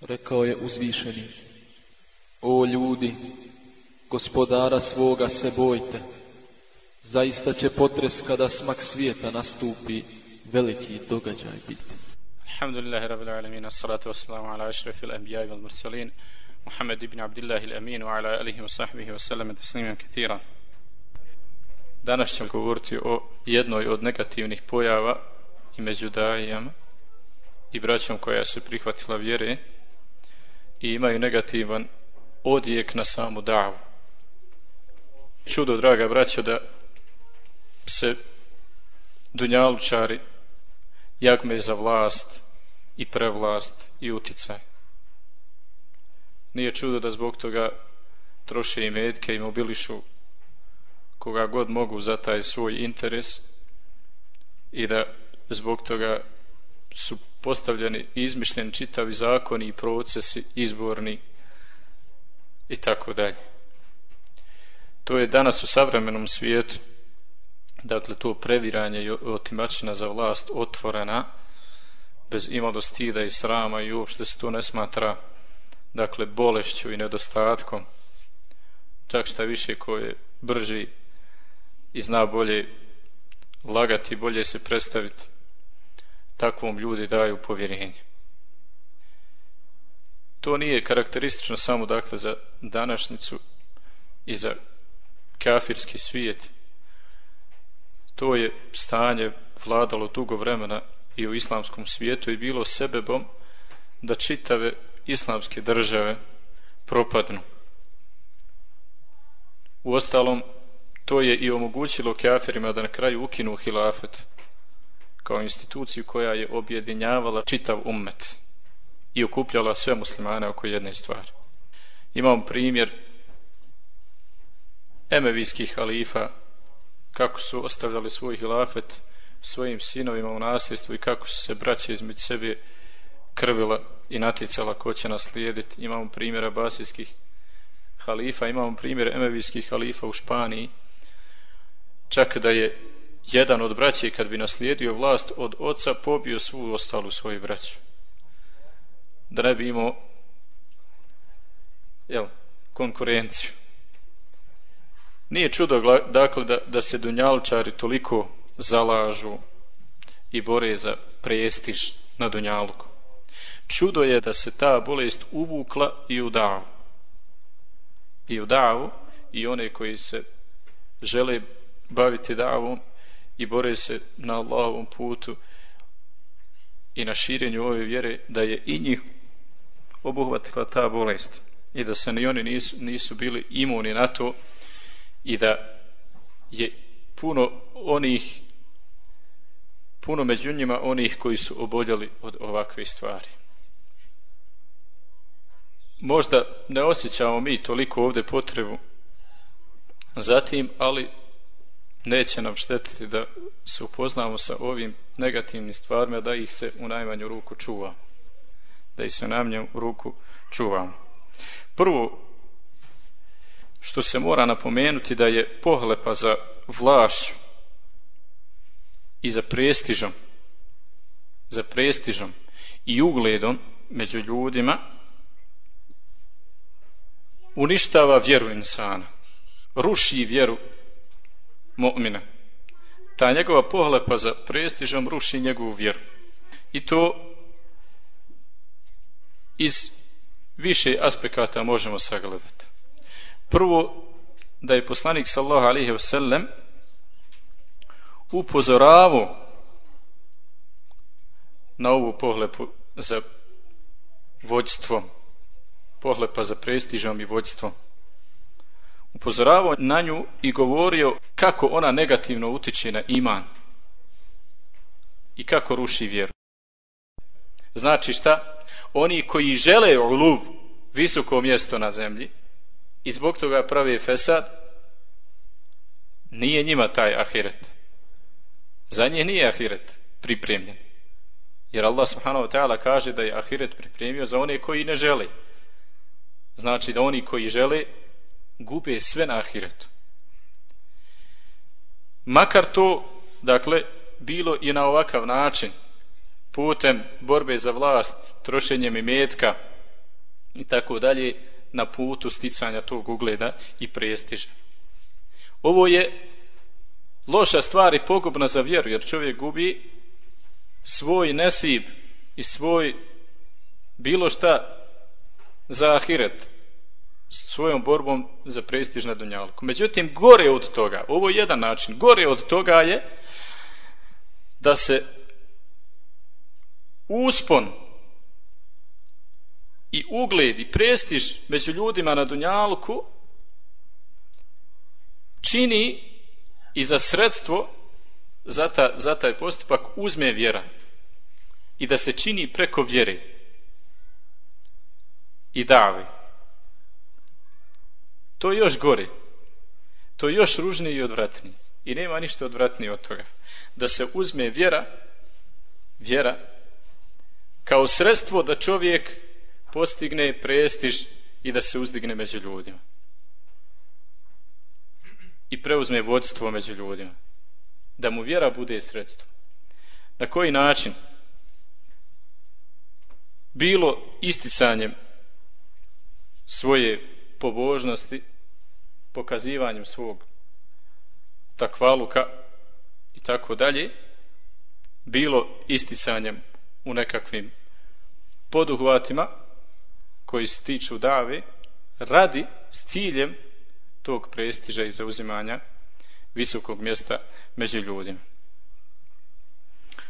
Rekao je uzvišeni, o ljudi, gospodara svoga se bojte, zaista će potres kada smak svijeta nastupi, veliki događaj biti. Alhamdulillahi rabbil alamin, assalatu wassalamu ala ashrafil anbiya wal mursalin, Muhammad ibn Abdillah al-Amin wa ala alihi wa sahbihi wa sallam tasliman katira. Danas ćemo govoriti o jednoj od negativnih pojava i među dajama i braćom koja se prihvatila vjere, i imaju negativan odjek na samu davu. Čudo, draga braća, da se dunjalučari jagme za vlast i prevlast i uticaj. Nije čudo da zbog toga troše i metke i mobilišu koga god mogu za taj svoj interes i da zbog toga su postavljeni i izmišljeni čitavi zakoni i procesi izborni i tako dalje. To je danas u savremenom svijetu dakle to previranje i otimačina za vlast otvorena bez imalo stida i srama i uopšte se to ne smatra dakle bolešću i nedostatkom čak šta više ko je brži i zna bolje lagati, bolje se predstaviti takvom ljudi daju povjerenje. To nije karakteristično samo dakle za današnjicu i za kafirski svijet. To je stanje vladalo dugo vremena i u islamskom svijetu i bilo sebebom da čitave islamske države propadnu. U ostalom, to je i omogućilo kafirima da na kraju ukinu hilafet kao instituciju koja je objedinjavala čitav ummet i okupljala sve muslimane oko jedne stvari. Imamo primjer emevijskih halifa kako su ostavljali svoj hilafet svojim sinovima u nasljedstvu i kako su se braće između sebe krvila i naticala ko će naslijediti. Imamo primjer abasijskih halifa, imamo primjer emevijskih halifa u Španiji čak da je jedan od braće kad bi naslijedio vlast od oca pobio svu ostalu svoju braću. Da ne bi imao jel, konkurenciju. Nije čudo dakle da, da se dunjalčari toliko zalažu i bore za prestiž na dunjalku čudo je da se ta bolest uvukla i u davu. I u davu i one koji se žele baviti davom i bore se na Allahovom putu i na širenju ove vjere da je i njih obuhvatila ta bolest i da se ni oni nisu, nisu bili imuni na to i da je puno onih puno među njima onih koji su oboljeli od ovakve stvari. Možda ne osjećamo mi toliko ovdje potrebu zatim, ali neće nam štetiti da se upoznamo sa ovim negativnim stvarima, da ih se u najmanju ruku čuva. Da ih se u najmanju ruku čuvamo. Prvo, što se mora napomenuti da je pohlepa za vlašću i za prestižom, za prestižom i ugledom među ljudima uništava vjeru insana, ruši vjeru mu'mina. Ta njegova pohlepa za prestižom ruši njegovu vjeru. I to iz više aspekata možemo sagledati. Prvo, da je poslanik sallahu alihi wasallam upozoravao na ovu pohlepu za vođstvom, pohlepa za prestižom i vođstvom upozoravao na nju i govorio kako ona negativno utiče na iman i kako ruši vjeru. Znači šta? Oni koji žele uluv visoko mjesto na zemlji i zbog toga pravi fesad, nije njima taj ahiret. Za nje nije ahiret pripremljen. Jer Allah subhanahu wa ta'ala kaže da je ahiret pripremio za one koji ne žele. Znači da oni koji žele gube sve na ahiretu. Makar to, dakle, bilo i na ovakav način, putem borbe za vlast, trošenjem imetka i tako dalje na putu sticanja tog ugleda i prestiža. Ovo je loša stvar i pogubna za vjeru, jer čovjek gubi svoj nesib i svoj bilo šta za ahiret svojom borbom za prestiž na Dunjalku. Međutim, gore od toga, ovo je jedan način, gore od toga je da se uspon i ugled i prestiž među ljudima na Dunjalku čini i za sredstvo za, ta, za taj postupak uzme vjera i da se čini preko vjere i dave. To je još gore. To je još ružnije i odvratnije. I nema ništa odvratnije od toga. Da se uzme vjera, vjera, kao sredstvo da čovjek postigne prestiž i da se uzdigne među ljudima. I preuzme vodstvo među ljudima. Da mu vjera bude sredstvo. Na koji način? Bilo isticanjem svoje pobožnosti, pokazivanjem svog takvaluka i tako dalje, bilo isticanjem u nekakvim poduhvatima koji se tiču dave, radi s ciljem tog prestiža i zauzimanja visokog mjesta među ljudima.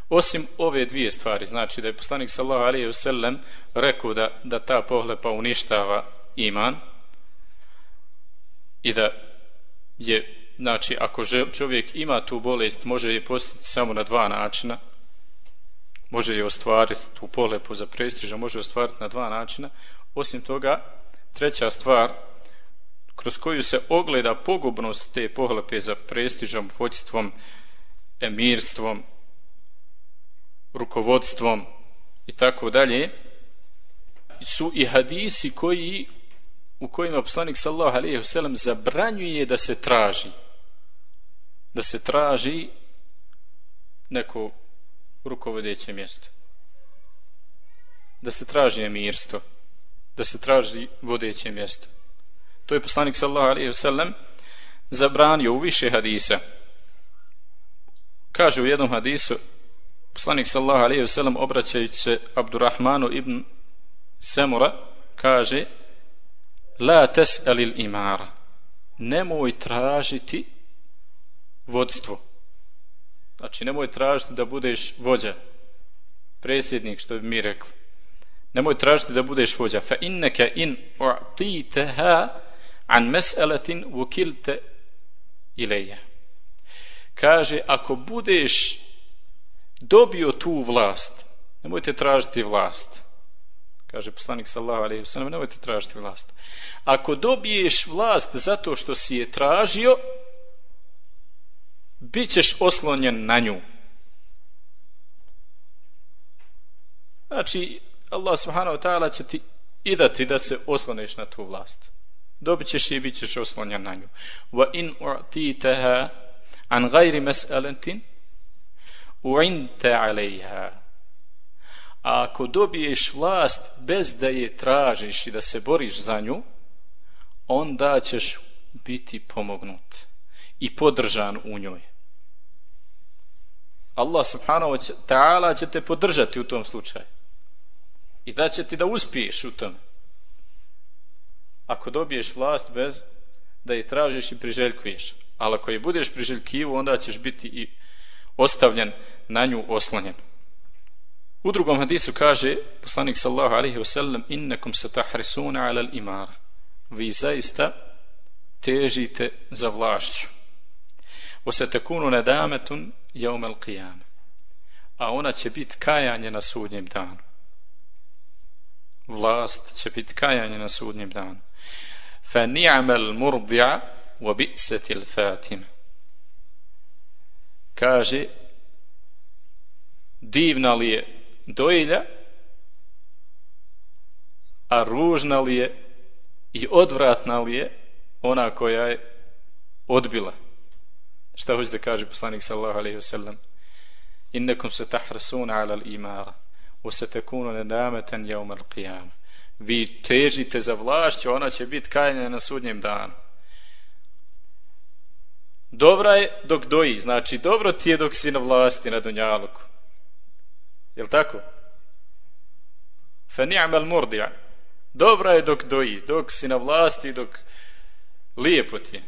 Osim ove dvije stvari, znači da je poslanik sallahu alaihi sellem rekao da, da ta pohlepa uništava iman i da je, znači, ako čovjek ima tu bolest, može je postiti samo na dva načina, može je ostvariti tu polepu za prestiža, može je ostvariti na dva načina. Osim toga, treća stvar, kroz koju se ogleda pogubnost te pohlepe za prestižom, vođstvom, emirstvom, rukovodstvom i tako dalje, su i hadisi koji u kojima poslanik sallallahu alejhi ve sellem zabranjuje da se traži. Da se traži neko rukovodeće mjesto. Da se traži emirstvo. Da se traži vodeće mjesto. To je poslanik sallallahu alejhi ve sellem zabranio u više hadisa. Kaže u jednom hadisu poslanik sallallahu alejhi ve sellem obraćajući se Abdurrahmanu ibn Semura kaže la tes'alil imara nemoj tražiti vodstvo. Znači nemoj tražiti da budeš vođa presjednik što bi mi rekli. Nemoj tražiti da budeš vođa. Fa innaka in u'titaha an mas'alatin wukilte ilayya kaže ako budeš dobio tu vlast nemojte tražiti vlast kaže poslanik sallahu alaihi wa sallam nemojte tražiti vlast. Ako dobiješ vlast zato što si je tražio bit ćeš oslonjen na nju. Znači Allah subhanahu wa ta'ala će ti i dati da se osloneš na tu vlast. Dobit ćeš i bit ćeš oslonjen na nju. Wa in u'titaha an gajri mes'alentin u'inte alejha a ako dobiješ vlast bez da je tražiš i da se boriš za nju onda ćeš biti pomognut i podržan u njoj. Allah subhanahu wa ta'ala će te podržati u tom slučaju. I da će ti da uspiješ u tom ako dobiješ vlast bez da je tražiš i priželjkuješ. Ali ako je budeš priželjkivo, onda ćeš biti i ostavljen na nju oslonjen. U drugom hadisu kaže poslanik sallahu alaihi wasallam innekum se tahrisuna ala imara vi zaista težite za vlašću. O se tekunu nedametun jaumel qiyam a ona će biti kajanje na sudnjem danu. Vlast će biti kajanje na sudnjem danu. Fa ni'mal murdi'a wa bi'satil fatima kaže divna li je dojilja, a ružna li je i odvratna li je ona koja je odbila. Šta hoće da kaže poslanik sallahu alaihi wasallam? Innekum se tahrasuna ala l'imara, u se tekunu nedameten jaum al qiyama. vi težite za vlašću ona će biti kajanja na sudnjem danu dobra je dok doji znači dobro ti je dok si na vlasti na Dunjaluku jel tako? Fa ni'mal murdi'a. dobra je dok doji dok si na vlasti dok lijepo ti je.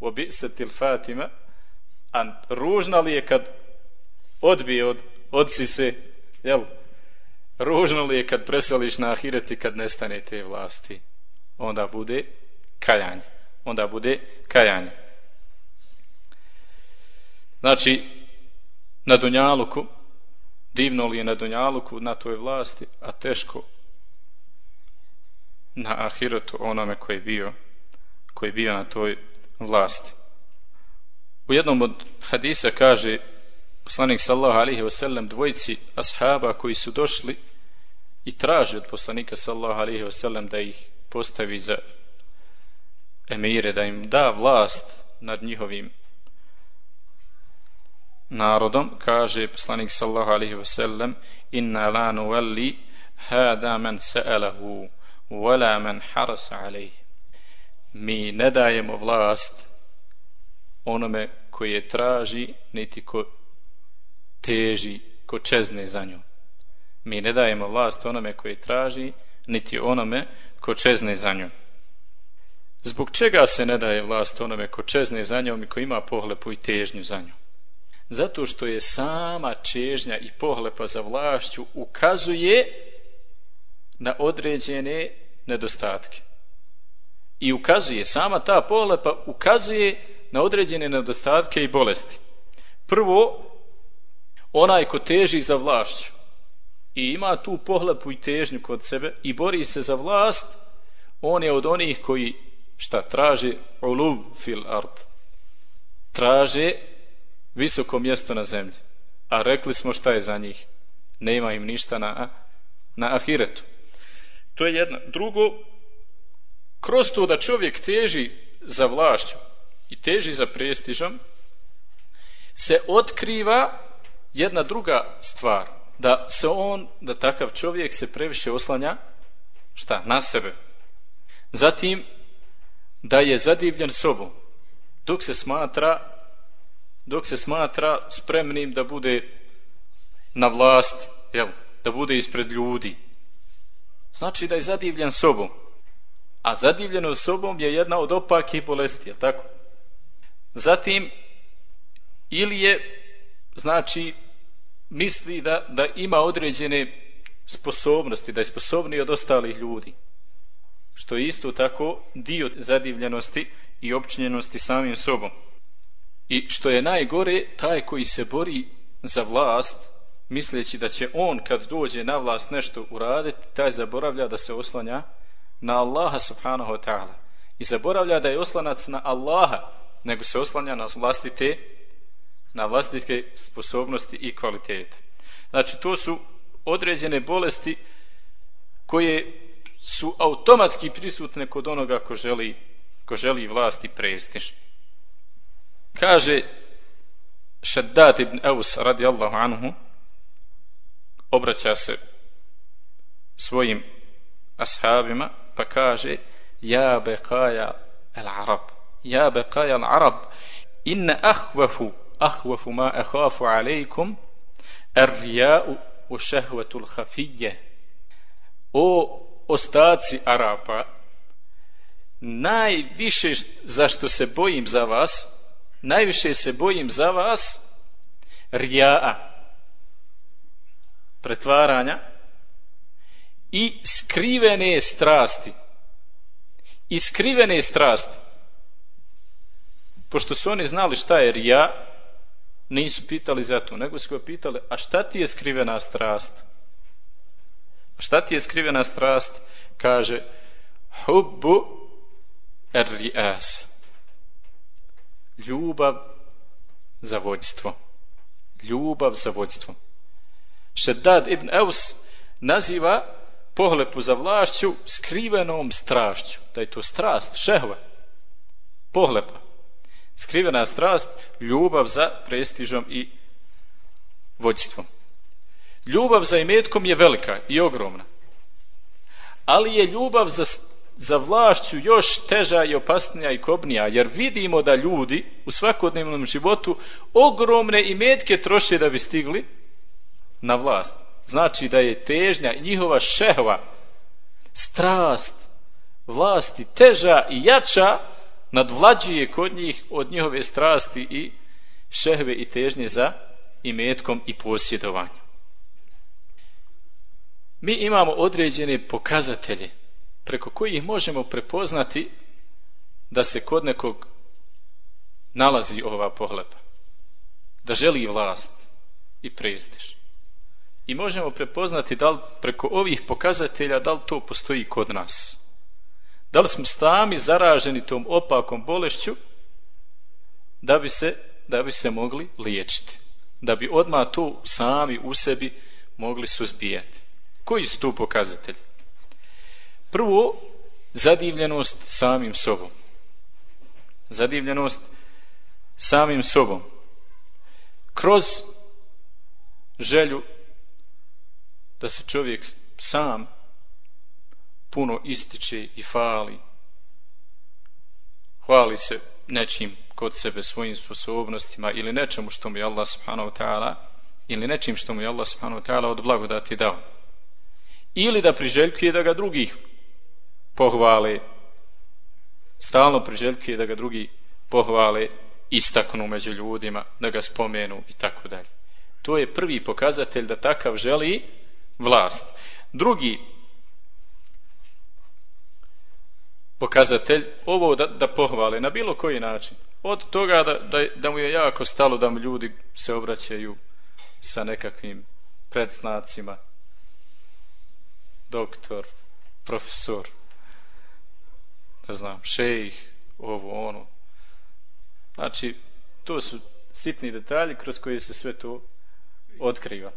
Obi fatima a ružna li je kad odbije od odsi se jel? Ružno li je kad preseliš na ahiret i kad nestane te vlasti? Onda bude kajanje. Onda bude kajanje. Znači na Dunjaluku divno li je na Dunjaluku na toj vlasti a teško na ahiretu onome koji je bio koji je bio na toj vlasti. U jednom od hadisa kaže poslanik sallahu alihi wasallam dvojici ashaba koji su došli i traže od poslanika sallahu alihi wasallam da ih postavi za emire, da im da vlast nad njihovim narodom, kaže poslanik sallahu alihi wasallam inna la nuvalli hada man sa'alahu wala man harasa alaihi mi ne dajemo vlast onome koji je traži niti ko teži ko čezne za nju. Mi ne dajemo vlast onome koji traži, niti onome ko čezne za nju. Zbog čega se ne daje vlast onome ko čezne za njom i ko ima pohlepu i težnju za njom Zato što je sama čežnja i pohlepa za vlašću ukazuje na određene nedostatke. I ukazuje, sama ta pohlepa ukazuje na određene nedostatke i bolesti. Prvo, onaj ko teži za vlašću i ima tu pohlepu i težnju kod sebe i bori se za vlast, on je od onih koji šta traže uluv fil art. Traže visoko mjesto na zemlji. A rekli smo šta je za njih. Nema im ništa na, na ahiretu. To je jedno. Drugo, kroz to da čovjek teži za vlašću i teži za prestižom, se otkriva jedna druga stvar, da se on, da takav čovjek se previše oslanja, šta, na sebe. Zatim, da je zadivljen sobom, dok se smatra, dok se smatra spremnim da bude na vlast, jel, da bude ispred ljudi. Znači da je zadivljen sobom. A zadivljeno sobom je jedna od opakih bolesti, jel tako? Zatim, ili je, znači, misli da, da ima određene sposobnosti, da je sposobniji od ostalih ljudi. Što je isto tako dio zadivljenosti i općinjenosti samim sobom. I što je najgore, taj koji se bori za vlast, misleći da će on kad dođe na vlast nešto uraditi, taj zaboravlja da se oslanja na Allaha subhanahu wa ta'ala. I zaboravlja da je oslanac na Allaha, nego se oslanja na vlastite na vlastitke sposobnosti i kvalitete. Znači, to su određene bolesti koje su automatski prisutne kod onoga ko želi, ko želi vlast i prestiž. Kaže Shaddad ibn Aus radijallahu anhu obraća se svojim ashabima pa kaže ja beqaja al arab ja beqaja al arab inna ahvafu ahwafu ma akhafu alaykum ar-riya'u wa shahwatu al-khafiyya o ostaci arapa najviše zašto se bojim za vas najviše se bojim za vas rija'a pretvaranja i skrivene strasti i skrivene strasti pošto su oni znali šta je rija nisu pitali za to, nego su ga pitali, a šta ti je skrivena strast? A šta ti je skrivena strast? Kaže, hubbu er rias. Ljubav za vođstvo. Ljubav za vođstvo. Šeddad ibn Eus naziva pohlepu za vlašću skrivenom strašću. Da je to strast, šehva. Pohlepa skrivena strast, ljubav za prestižom i vođstvom. Ljubav za imetkom je velika i ogromna. ali je ljubav za, za vlašću još teža i opasnija i kobnija, jer vidimo da ljudi u svakodnevnom životu ogromne imetke troše da bi stigli na vlast. Znači da je težnja i njihova šehva, strast, vlasti teža i jača nadvlađuje kod njih od njihove strasti i šehve i težnje za imetkom i posjedovanjem. Mi imamo određene pokazatelje preko kojih možemo prepoznati da se kod nekog nalazi ova pohlepa. Da želi vlast i prestiž. I možemo prepoznati da li preko ovih pokazatelja da li to postoji kod nas. Da li smo sami zaraženi tom opakom bolešću da bi se, da bi se mogli liječiti. Da bi odmah to sami u sebi mogli suzbijati. Koji su tu pokazatelji? Prvo, zadivljenost samim sobom. Zadivljenost samim sobom. Kroz želju da se čovjek sam puno ističe i fali. Hvali se nečim kod sebe svojim sposobnostima ili nečemu što mu je Allah subhanahu wa ta'ala ili nečim što mu je Allah subhanahu wa ta'ala od blagodati dao ili da priželjkuje da ga drugih pohvale stalno priželjkuje da ga drugi pohvale istaknu među ljudima da ga spomenu i tako dalje. To je prvi pokazatelj da takav želi vlast. Drugi pokazatelj ovo da, da pohvale na bilo koji način. Od toga da, da, da mu je jako stalo da mu ljudi se obraćaju sa nekakvim predznacima. Doktor, profesor, ne znam, šejih, ovo, ono. Znači, to su sitni detalji kroz koji se sve to otkriva.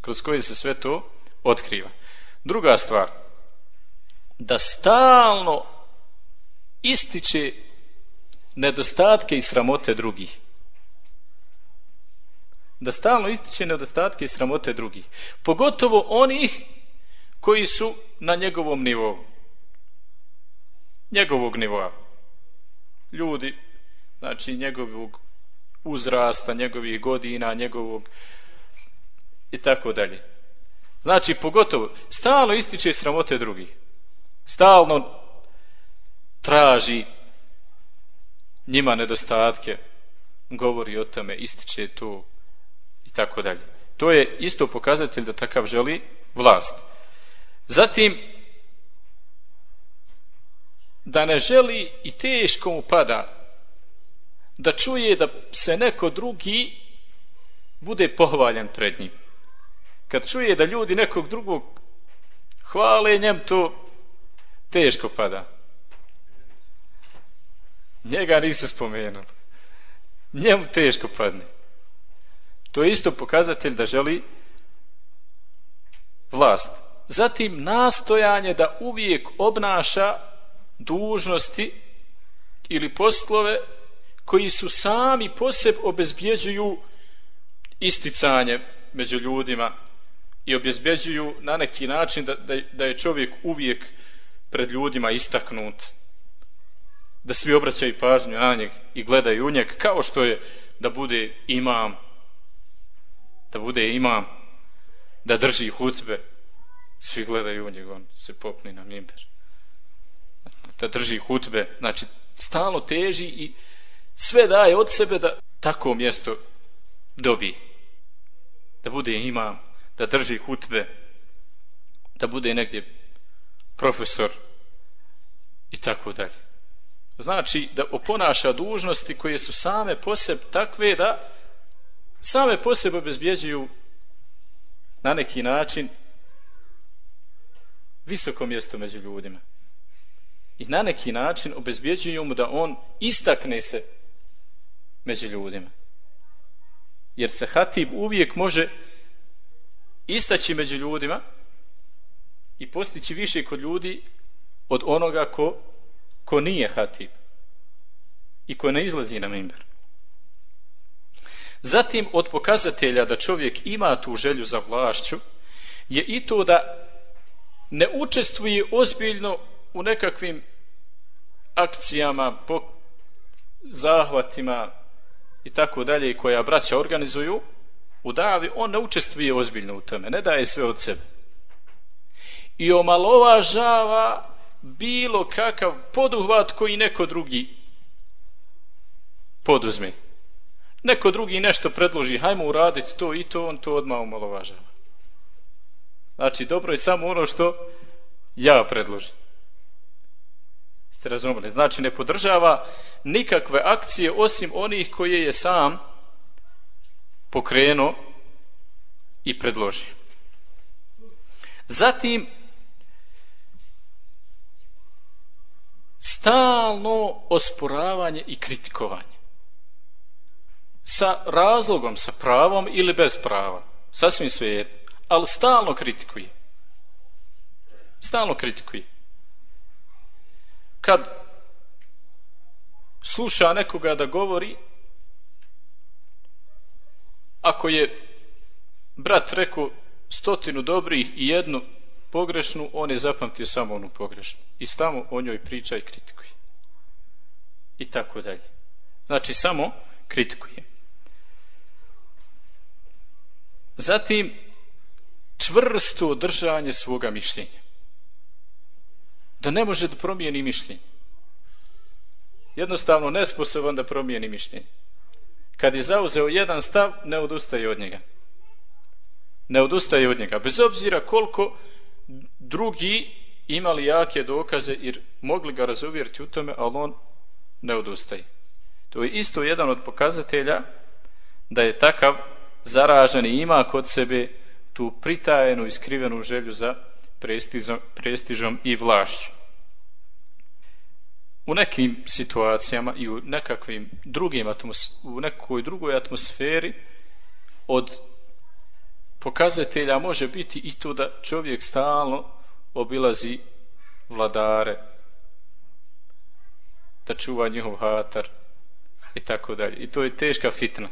Kroz koji se sve to otkriva. Druga stvar, da stalno ističe nedostatke i sramote drugih. Da stalno ističe nedostatke i sramote drugih. Pogotovo onih koji su na njegovom nivou. Njegovog nivoa. Ljudi, znači njegovog uzrasta, njegovih godina, njegovog i tako dalje. Znači, pogotovo, stalno ističe sramote drugih. Stalno traži njima nedostatke, govori o tome, ističe to i tako dalje. To je isto pokazatelj da takav želi vlast. Zatim, da ne želi i teško mu pada da čuje da se neko drugi bude pohvaljen pred njim. Kad čuje da ljudi nekog drugog hvale njem, to teško pada. Njega nisu spomenuli. Njemu teško padne. To je isto pokazatelj da želi vlast zatim nastojanje da uvijek obnaša dužnosti ili poslove koji su sami poseb obezbjeđuju isticanje među ljudima i obezbjeđuju na neki način da, da, da je čovjek uvijek pred ljudima istaknut da svi obraćaju pažnju na njeg i gledaju u njeg kao što je da bude imam da bude imam da drži hutbe svi gledaju u njeg, on se popni na mimber. Da drži hutbe, znači stalno teži i sve daje od sebe da tako mjesto dobi. Da bude imam, da drži hutbe, da bude negdje profesor i tako dalje. Znači da oponaša dužnosti koje su same poseb takve da same posebe obezbjeđuju na neki način visoko mjesto među ljudima. I na neki način obezbjeđuju mu da on istakne se među ljudima. Jer se hatib uvijek može istaći među ljudima i postići više kod ljudi od onoga ko, ko nije hatib i ko ne izlazi na mimber. Zatim od pokazatelja da čovjek ima tu želju za vlašću je i to da ne učestvuje ozbiljno u nekakvim akcijama, po zahvatima i tako dalje koja braća organizuju u davi, on ne učestvuje ozbiljno u tome, ne daje sve od sebe. I omalovažava bilo kakav poduhvat koji neko drugi poduzme. Neko drugi nešto predloži, hajmo uraditi to i to, on to odmah omalovažava. Znači, dobro je samo ono što ja predložim. Ste razumeli? Znači, ne podržava nikakve akcije osim onih koje je sam pokrenuo i predložio. Zatim, stalno osporavanje i kritikovanje. Sa razlogom, sa pravom ili bez prava. Sasvim sve je. Ali stalno kritikuje. Stalno kritikuje. Kad sluša nekoga da govori, ako je brat rekao stotinu dobrih i jednu pogrešnu, on je zapamtio samo onu pogrešnu. I samo o njoj priča i kritikuje. I tako dalje. Znači, samo kritikuje. Zatim, čvrsto držanje svoga mišljenja. Da ne može da promijeni mišljenje. Jednostavno, nesposoban da promijeni mišljenje. Kad je zauzeo jedan stav, ne odustaje od njega. Ne odustaje od njega. Bez obzira koliko drugi imali jake dokaze i mogli ga razuvjeriti u tome, ali on ne odustaje. To je isto jedan od pokazatelja da je takav zaražen i ima kod sebe tu pritajenu i skrivenu želju za prestižom, prestižom i vlašću. U nekim situacijama i u nekakvim drugim atmos, u nekoj drugoj atmosferi od pokazatelja može biti i to da čovjek stalno obilazi vladare da čuva njihov hatar i tako dalje. I to je teška fitna.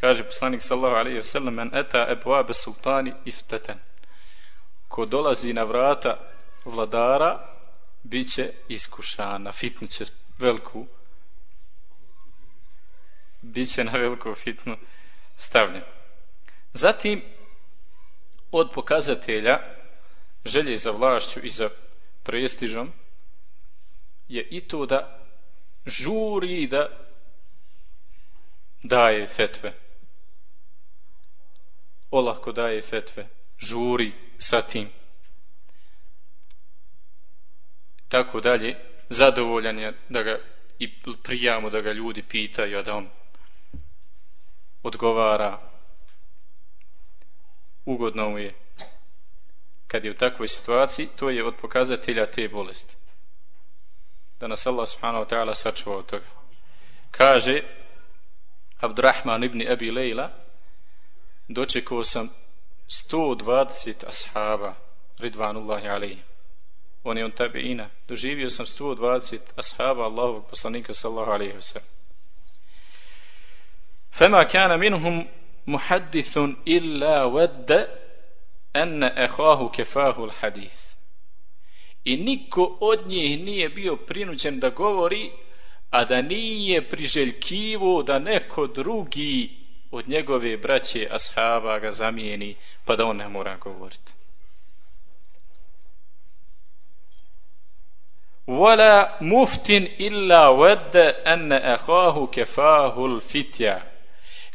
Kaže poslanik sallahu alaihi wa sallam men eta ebuabe sultani ifteten. Ko dolazi na vrata vladara bit će iskušana. Fitnu će veliku bit će na veliku fitnu stavljen. Zatim od pokazatelja želje za vlašću i za prestižom je i to da žuri da daje fetve. Olako daje fetve. Žuri sa tim. Tako dalje. Zadovoljan je da ga i prijamo da ga ljudi pitaju, a da on odgovara ugodno mu je kad je u takvoj situaciji, to je od pokazatelja te bolesti. Da nas Allah subhanahu wa ta'ala sačuva od toga. Kaže Abdurrahman ibn Abi Lejla dočekao sam 120 ashaba Ridvanullahi alaihi on je on tabiina. Doživio sam 120 ashaba Allahovog poslanika sallahu alaihi wa fema kana minhum muhaddithun illa wadda anna ehahu kefahu l'hadith i niko od njih nije bio prinuđen da govori a da nije priželjkivo da neko drugi od njegove braće ashaba ga zamijeni, pa da on ne mora govoriti. Wala muftin illa wadda an akhahu kafahu al-fitya.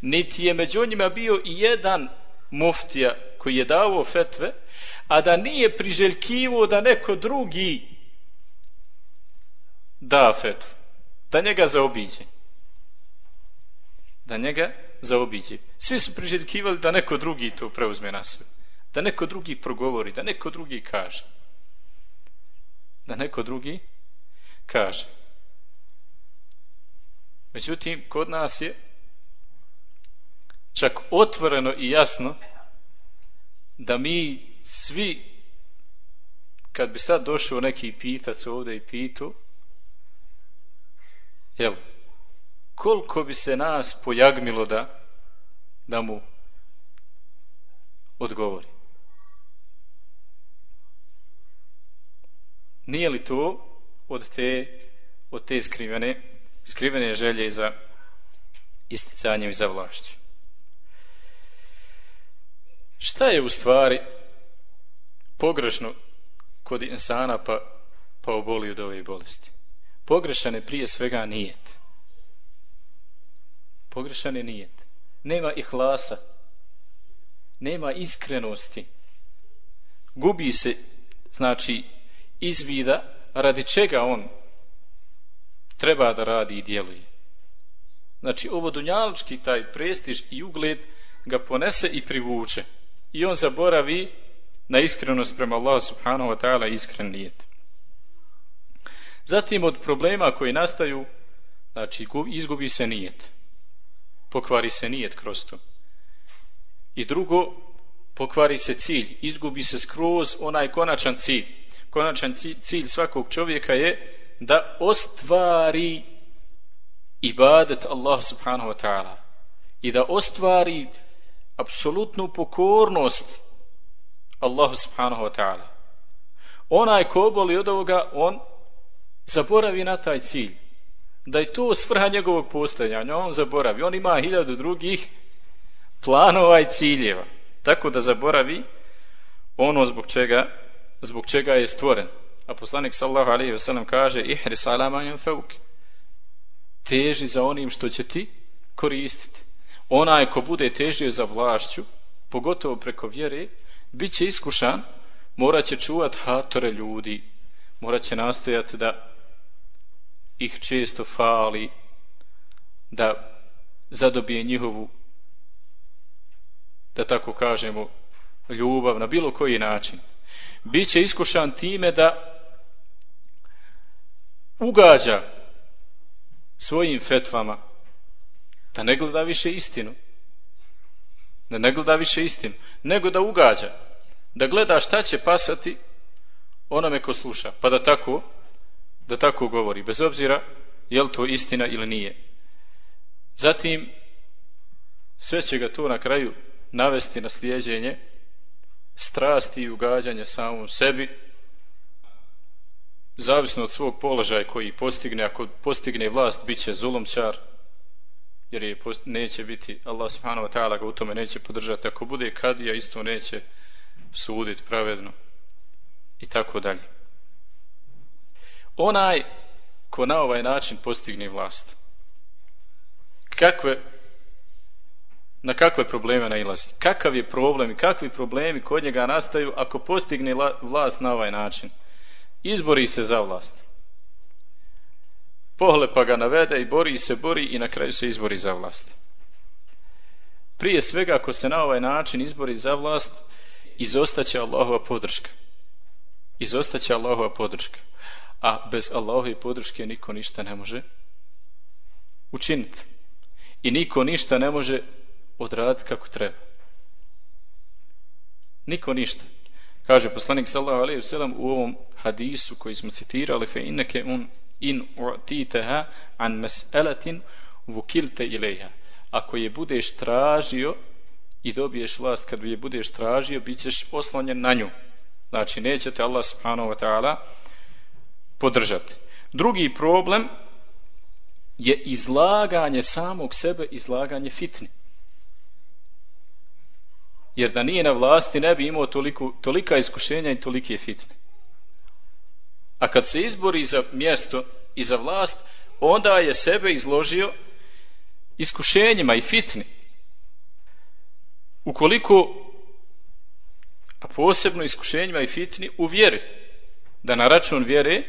Niti je među njima bio i jedan muftija koji je davo fetve, a da nije priželjkivo da neko drugi da fetvu. Da njega zaobiđe. Da njega zaobiđe. Svi su priželjkivali da neko drugi to preuzme na sve. Da neko drugi progovori, da neko drugi kaže. Da neko drugi kaže. Međutim, kod nas je čak otvoreno i jasno da mi svi kad bi sad došao neki pitac ovdje i pitu jel koliko bi se nas pojagmilo da da mu odgovori Nije li to od te, od te skrivene, skrivene želje za isticanjem i za vlašću? Šta je u stvari pogrešno kod insana pa, pa oboli od ove bolesti? Pogrešan je prije svega nijet. Pogrešan je nijet. Nema ihlasa. Nema iskrenosti. Gubi se, znači, izvida radi čega on treba da radi i djeluje. Znači, ovo dunjalički taj prestiž i ugled ga ponese i privuče. I on zaboravi na iskrenost prema Allah subhanahu wa ta'ala iskren nijet. Zatim od problema koji nastaju, znači izgubi se nijet. Pokvari se nijet kroz to. I drugo, pokvari se cilj. Izgubi se skroz onaj konačan cilj. Konačan cilj svakog čovjeka je da ostvari ibadet Allah subhanahu wa ta'ala i da ostvari apsolutnu pokornost Allahu subhanahu wa ta'ala. Onaj ko oboli od ovoga, on zaboravi na taj cilj. Da je to svrha njegovog postojanja, on zaboravi. On ima hiljadu drugih planova i ciljeva. Tako da zaboravi ono zbog čega, zbog čega je stvoren. A poslanik sallahu alaihi ve sellem kaže ihris salama jen. Teži za onim što će ti koristiti. Onaj ko bude težio za vlašću, pogotovo preko vjere, bit će iskušan, morat će čuvat hatore ljudi, morat će nastojati da ih često fali da zadobije njihovu da tako kažemo ljubav na bilo koji način. Biće iskušan time da ugađa svojim fetvama da ne gleda više istinu da ne gleda više istinu nego da ugađa da gleda šta će pasati onome ko sluša. Pa da tako da tako govori, bez obzira je li to istina ili nije. Zatim, sve će ga to na kraju navesti na slijeđenje strasti i ugađanje samom sebi, zavisno od svog položaja koji postigne, ako postigne vlast, bit će zulomčar, jer je, neće biti, Allah subhanahu wa ta'ala ga u tome neće podržati, ako bude kadija, isto neće suditi pravedno i tako dalje onaj ko na ovaj način postigne vlast. Kakve na kakve probleme nailazi? Kakav je problem i kakvi problemi kod njega nastaju ako postigne vlast na ovaj način? Izbori se za vlast. Pohlepa pa ga navede i bori se, bori i na kraju se izbori za vlast. Prije svega ako se na ovaj način izbori za vlast izostaće Allahova podrška. Izostaće Allahova podrška a bez Allahove podrške niko ništa ne može učiniti. I niko ništa ne može odraditi kako treba. Niko ništa. Kaže poslanik sallahu alaihi wasallam u ovom hadisu koji smo citirali fe inneke un in u'titeha an mes'elatin vukilte ilaiha. Ako je budeš tražio i dobiješ vlast kad je budeš tražio, bit ćeš oslonjen na nju. Znači, neće te Allah subhanahu wa ta'ala podržati. Drugi problem je izlaganje samog sebe, izlaganje fitni. Jer da nije na vlasti ne bi imao toliko, tolika iskušenja i tolike fitne. A kad se izbori za mjesto i za vlast, onda je sebe izložio iskušenjima i fitni. Ukoliko, a posebno iskušenjima i fitni, u vjeri, da na račun vjere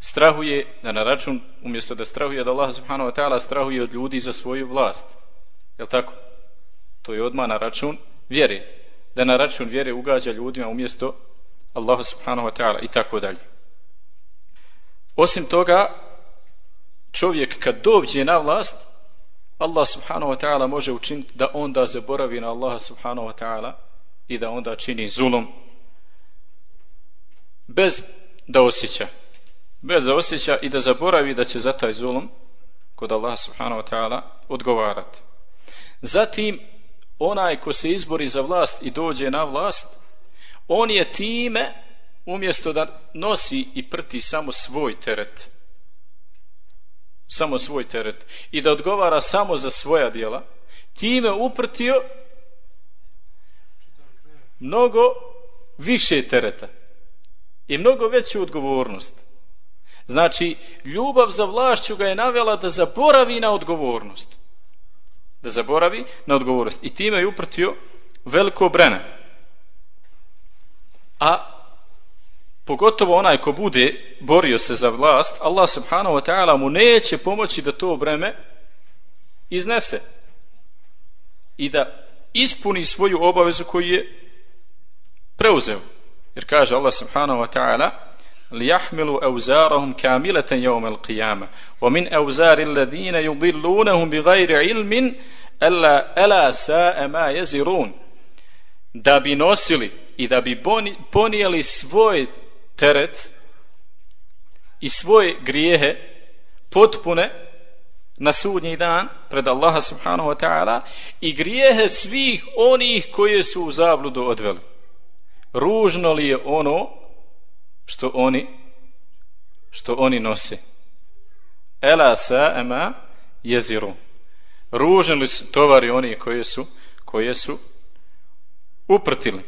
strahuje da na račun umjesto da strahuje da Allah subhanahu wa ta'ala strahuje od ljudi za svoju vlast. Je tako? to je odmah na račun vjere. Da na račun vjere ugađa ljudima umjesto Allah subhanahu wa ta'ala i tako dalje. Osim toga čovjek kad dođe na vlast Allah subhanahu wa ta'ala može učiniti da onda zaboravi na Allah subhanahu wa ta'ala i da onda čini zulum. Bez da osjeća bez da osjeća i da zaboravi da će za taj zulum kod Allah subhanahu wa ta'ala odgovarati. Zatim, onaj ko se izbori za vlast i dođe na vlast, on je time umjesto da nosi i prti samo svoj teret, samo svoj teret i da odgovara samo za svoja dijela, time uprtio mnogo više tereta i mnogo veću odgovornost. Znači, ljubav za vlašću ga je navela da zaboravi na odgovornost. Da zaboravi na odgovornost. I time je uprtio veliko brene. A pogotovo onaj ko bude borio se za vlast, Allah subhanahu wa ta'ala mu neće pomoći da to breme iznese i da ispuni svoju obavezu koju je preuzeo. Jer kaže Allah subhanahu wa ta'ala ليحملوا أوزارهم كاملة يوم القيامة ومن أوزار الذين يضلونهم بغير علم ألا, ألا ساء ما يزرون da bi nosili i da bi ponijeli svoj teret i svoje grijehe potpune na sudnji dan pred Allaha subhanahu wa ta'ala i grijehe svih onih koje su u zabludu odveli ružno li je ono što oni što oni nose. Ela sa ema jeziru. Ružni li su tovari oni koje su koje su uprtili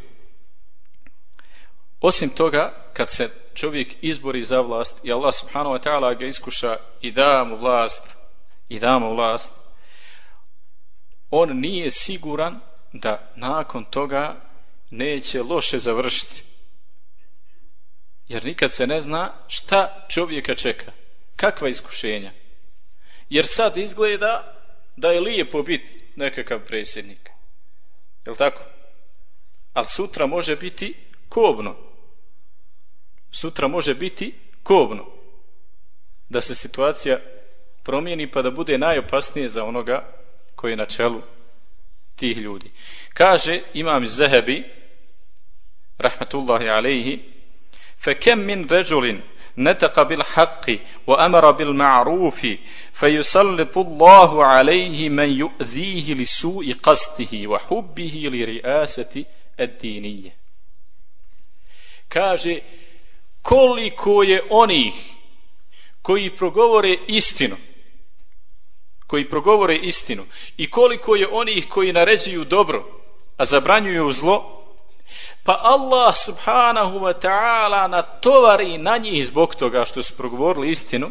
osim toga kad se čovjek izbori za vlast i Allah subhanahu wa ta'ala ga iskuša i da mu vlast i da mu vlast on nije siguran da nakon toga neće loše završiti. Jer nikad se ne zna šta čovjeka čeka. Kakva iskušenja. Jer sad izgleda da je lijepo biti nekakav predsjednik. Je tako? Ali sutra može biti kobno. Sutra može biti kobno. Da se situacija promijeni pa da bude najopasnije za onoga koji je na čelu tih ljudi. Kaže imam Zehebi rahmatullahi alaihi فكم من رجل نتق بالحق وأمر بالمعروف فيسلط الله عليه من يؤذيه لسوء قصده وحبه لرئاسة الدينية kaže koliko je onih koji progovore istinu koji progovore istinu i koliko je onih koji naređuju dobro a zabranjuju zlo Pa Allah subhanahu wa ta'ala natovari na njih zbog toga što su progovorili istinu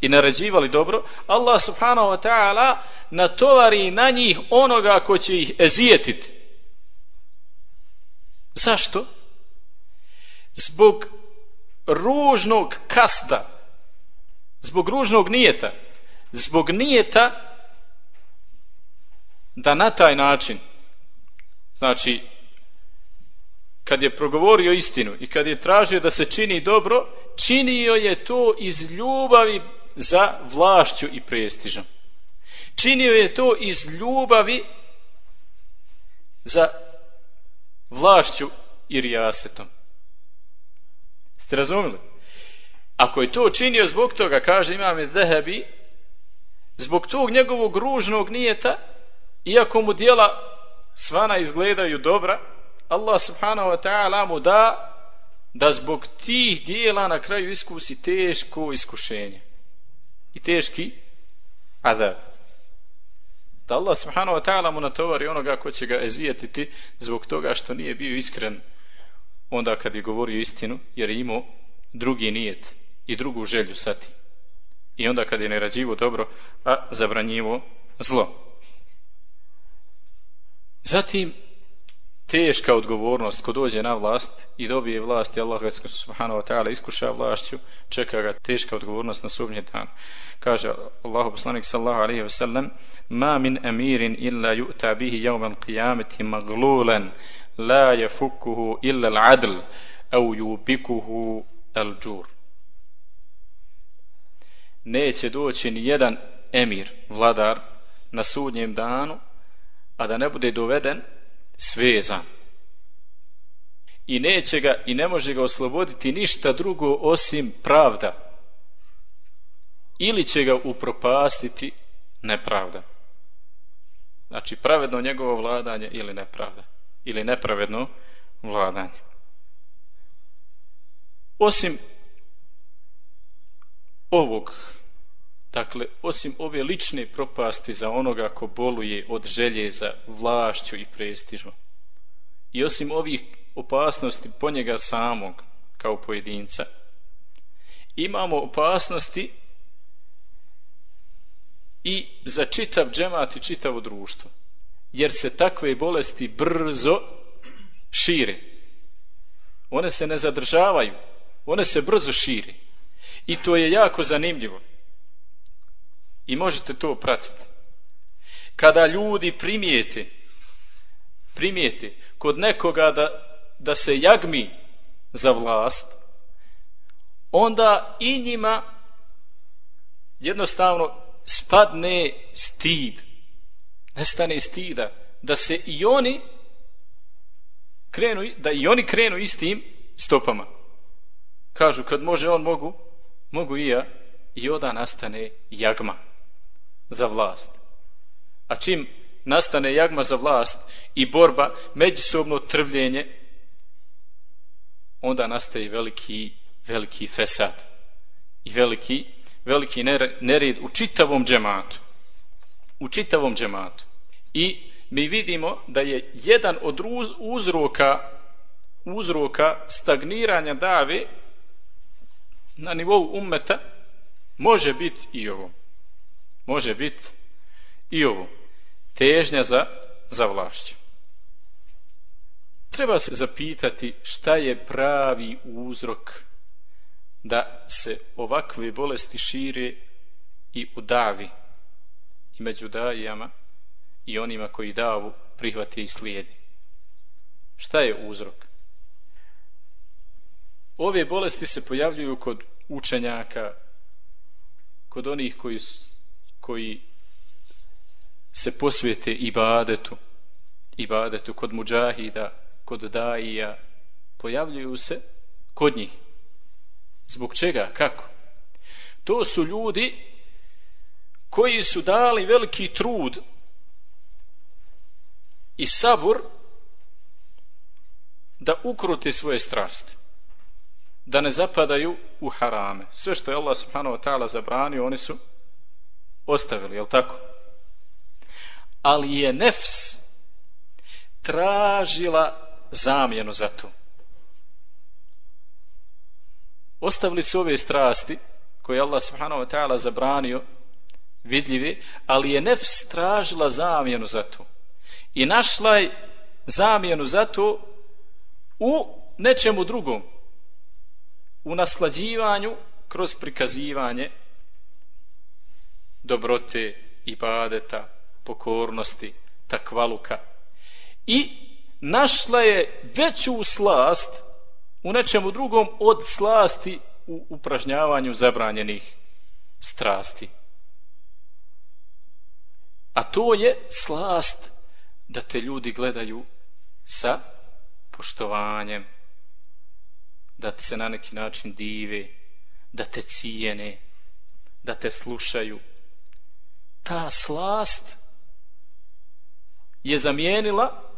i naređivali dobro, Allah subhanahu wa ta'ala natovari na njih onoga ko će ih ezijetiti. Zašto? Zbog ružnog kasta, zbog ružnog nijeta, zbog nijeta da na taj način, znači, kad je progovorio istinu i kad je tražio da se čini dobro, činio je to iz ljubavi za vlašću i prestižom. Činio je to iz ljubavi za vlašću i rijasetom. Ste razumili? Ako je to činio zbog toga, kaže imam je Zehebi, zbog tog njegovog ružnog nijeta, iako mu dijela svana izgledaju dobra, Allah subhanahu wa ta'ala mu da da zbog tih dijela na kraju iskusi teško iskušenje i teški adab da Allah subhanahu wa ta'ala mu natovari onoga ko će ga ezijetiti zbog toga što nije bio iskren onda kad je govorio istinu jer je imao drugi nijet i drugu želju sati i onda kad je nerađivo dobro a zabranjivo zlo. Zatim teška odgovornost ko dođe na vlast i dobije vlast i Allah subhanahu wa ta'ala iskuša vlašću čeka ga teška odgovornost na sudnji dan. Kaže Allahu poslanik sallahu alaihi wa sallam ma min amirin illa yu'ta bihi yawm al-qiyamati maglulan la yafukkuhu illa al-adl au yubikuhu al-đur neće doći ni jedan emir, vladar na sudnjem danu a da ne bude doveden svezan. I neće ga i ne može ga osloboditi ništa drugo osim pravda. Ili će ga upropastiti nepravda. Znači pravedno njegovo vladanje ili nepravda. Ili nepravedno vladanje. osim ovog dakle osim ove lične propasti za onoga ko boluje od želje za vlašću i prestižom i osim ovih opasnosti po njega samog kao pojedinca imamo opasnosti i za čitav džemat i čitavo društvo jer se takve bolesti brzo šire. One se ne zadržavaju one se brzo šire. I to je jako zanimljivo i možete to pratiti kada ljudi primijete primijete kod nekoga da, da se jagmi za vlast onda i njima jednostavno spadne stid. Nestane stida da se i oni krenu da i oni krenu istim stopama. Kažu kad može on mogu mogu i ja i onda nastane jagma za vlast. A čim nastane jagma za vlast i borba međusobno trvljenje onda nastaje veliki veliki fesad i veliki veliki nered u čitavom džematu. U čitavom džematu. I mi vidimo da je jedan od uzroka uzroka stagniranja dave na nivou ummeta može biti i ovo može biti i ovo težnja za, za vlašću treba se zapitati šta je pravi uzrok da se ovakve bolesti šire i u davi i među dajama i onima koji davu prihvati i slijedi. Šta je uzrok? Ove bolesti se pojavljuju kod učenjaka, kod onih koji, koji se posvete ibadetu, ibadetu kod muđahida, kod daija, pojavljuju se kod njih. Zbog čega? Kako? To su ljudi koji su dali veliki trud i sabur da ukrute svoje strasti da ne zapadaju u harame sve što je Allah subhanahu wa ta'ala zabranio oni su ostavili, je tako? ali je nefs tražila zamjenu za to ostavili su ove strasti koje Allah subhanahu wa ta'ala zabranio vidljivi, ali je nefs tražila zamjenu za to. I našla je zamjenu za to u nečemu drugom. U naslađivanju kroz prikazivanje dobrote, ibadeta, pokornosti, takvaluka. I našla je veću slast u nečemu drugom od slasti u upražnjavanju zabranjenih strasti. A to je slast da te ljudi gledaju sa poštovanjem, da te se na neki način dive, da te cijene, da te slušaju. Ta slast je zamijenila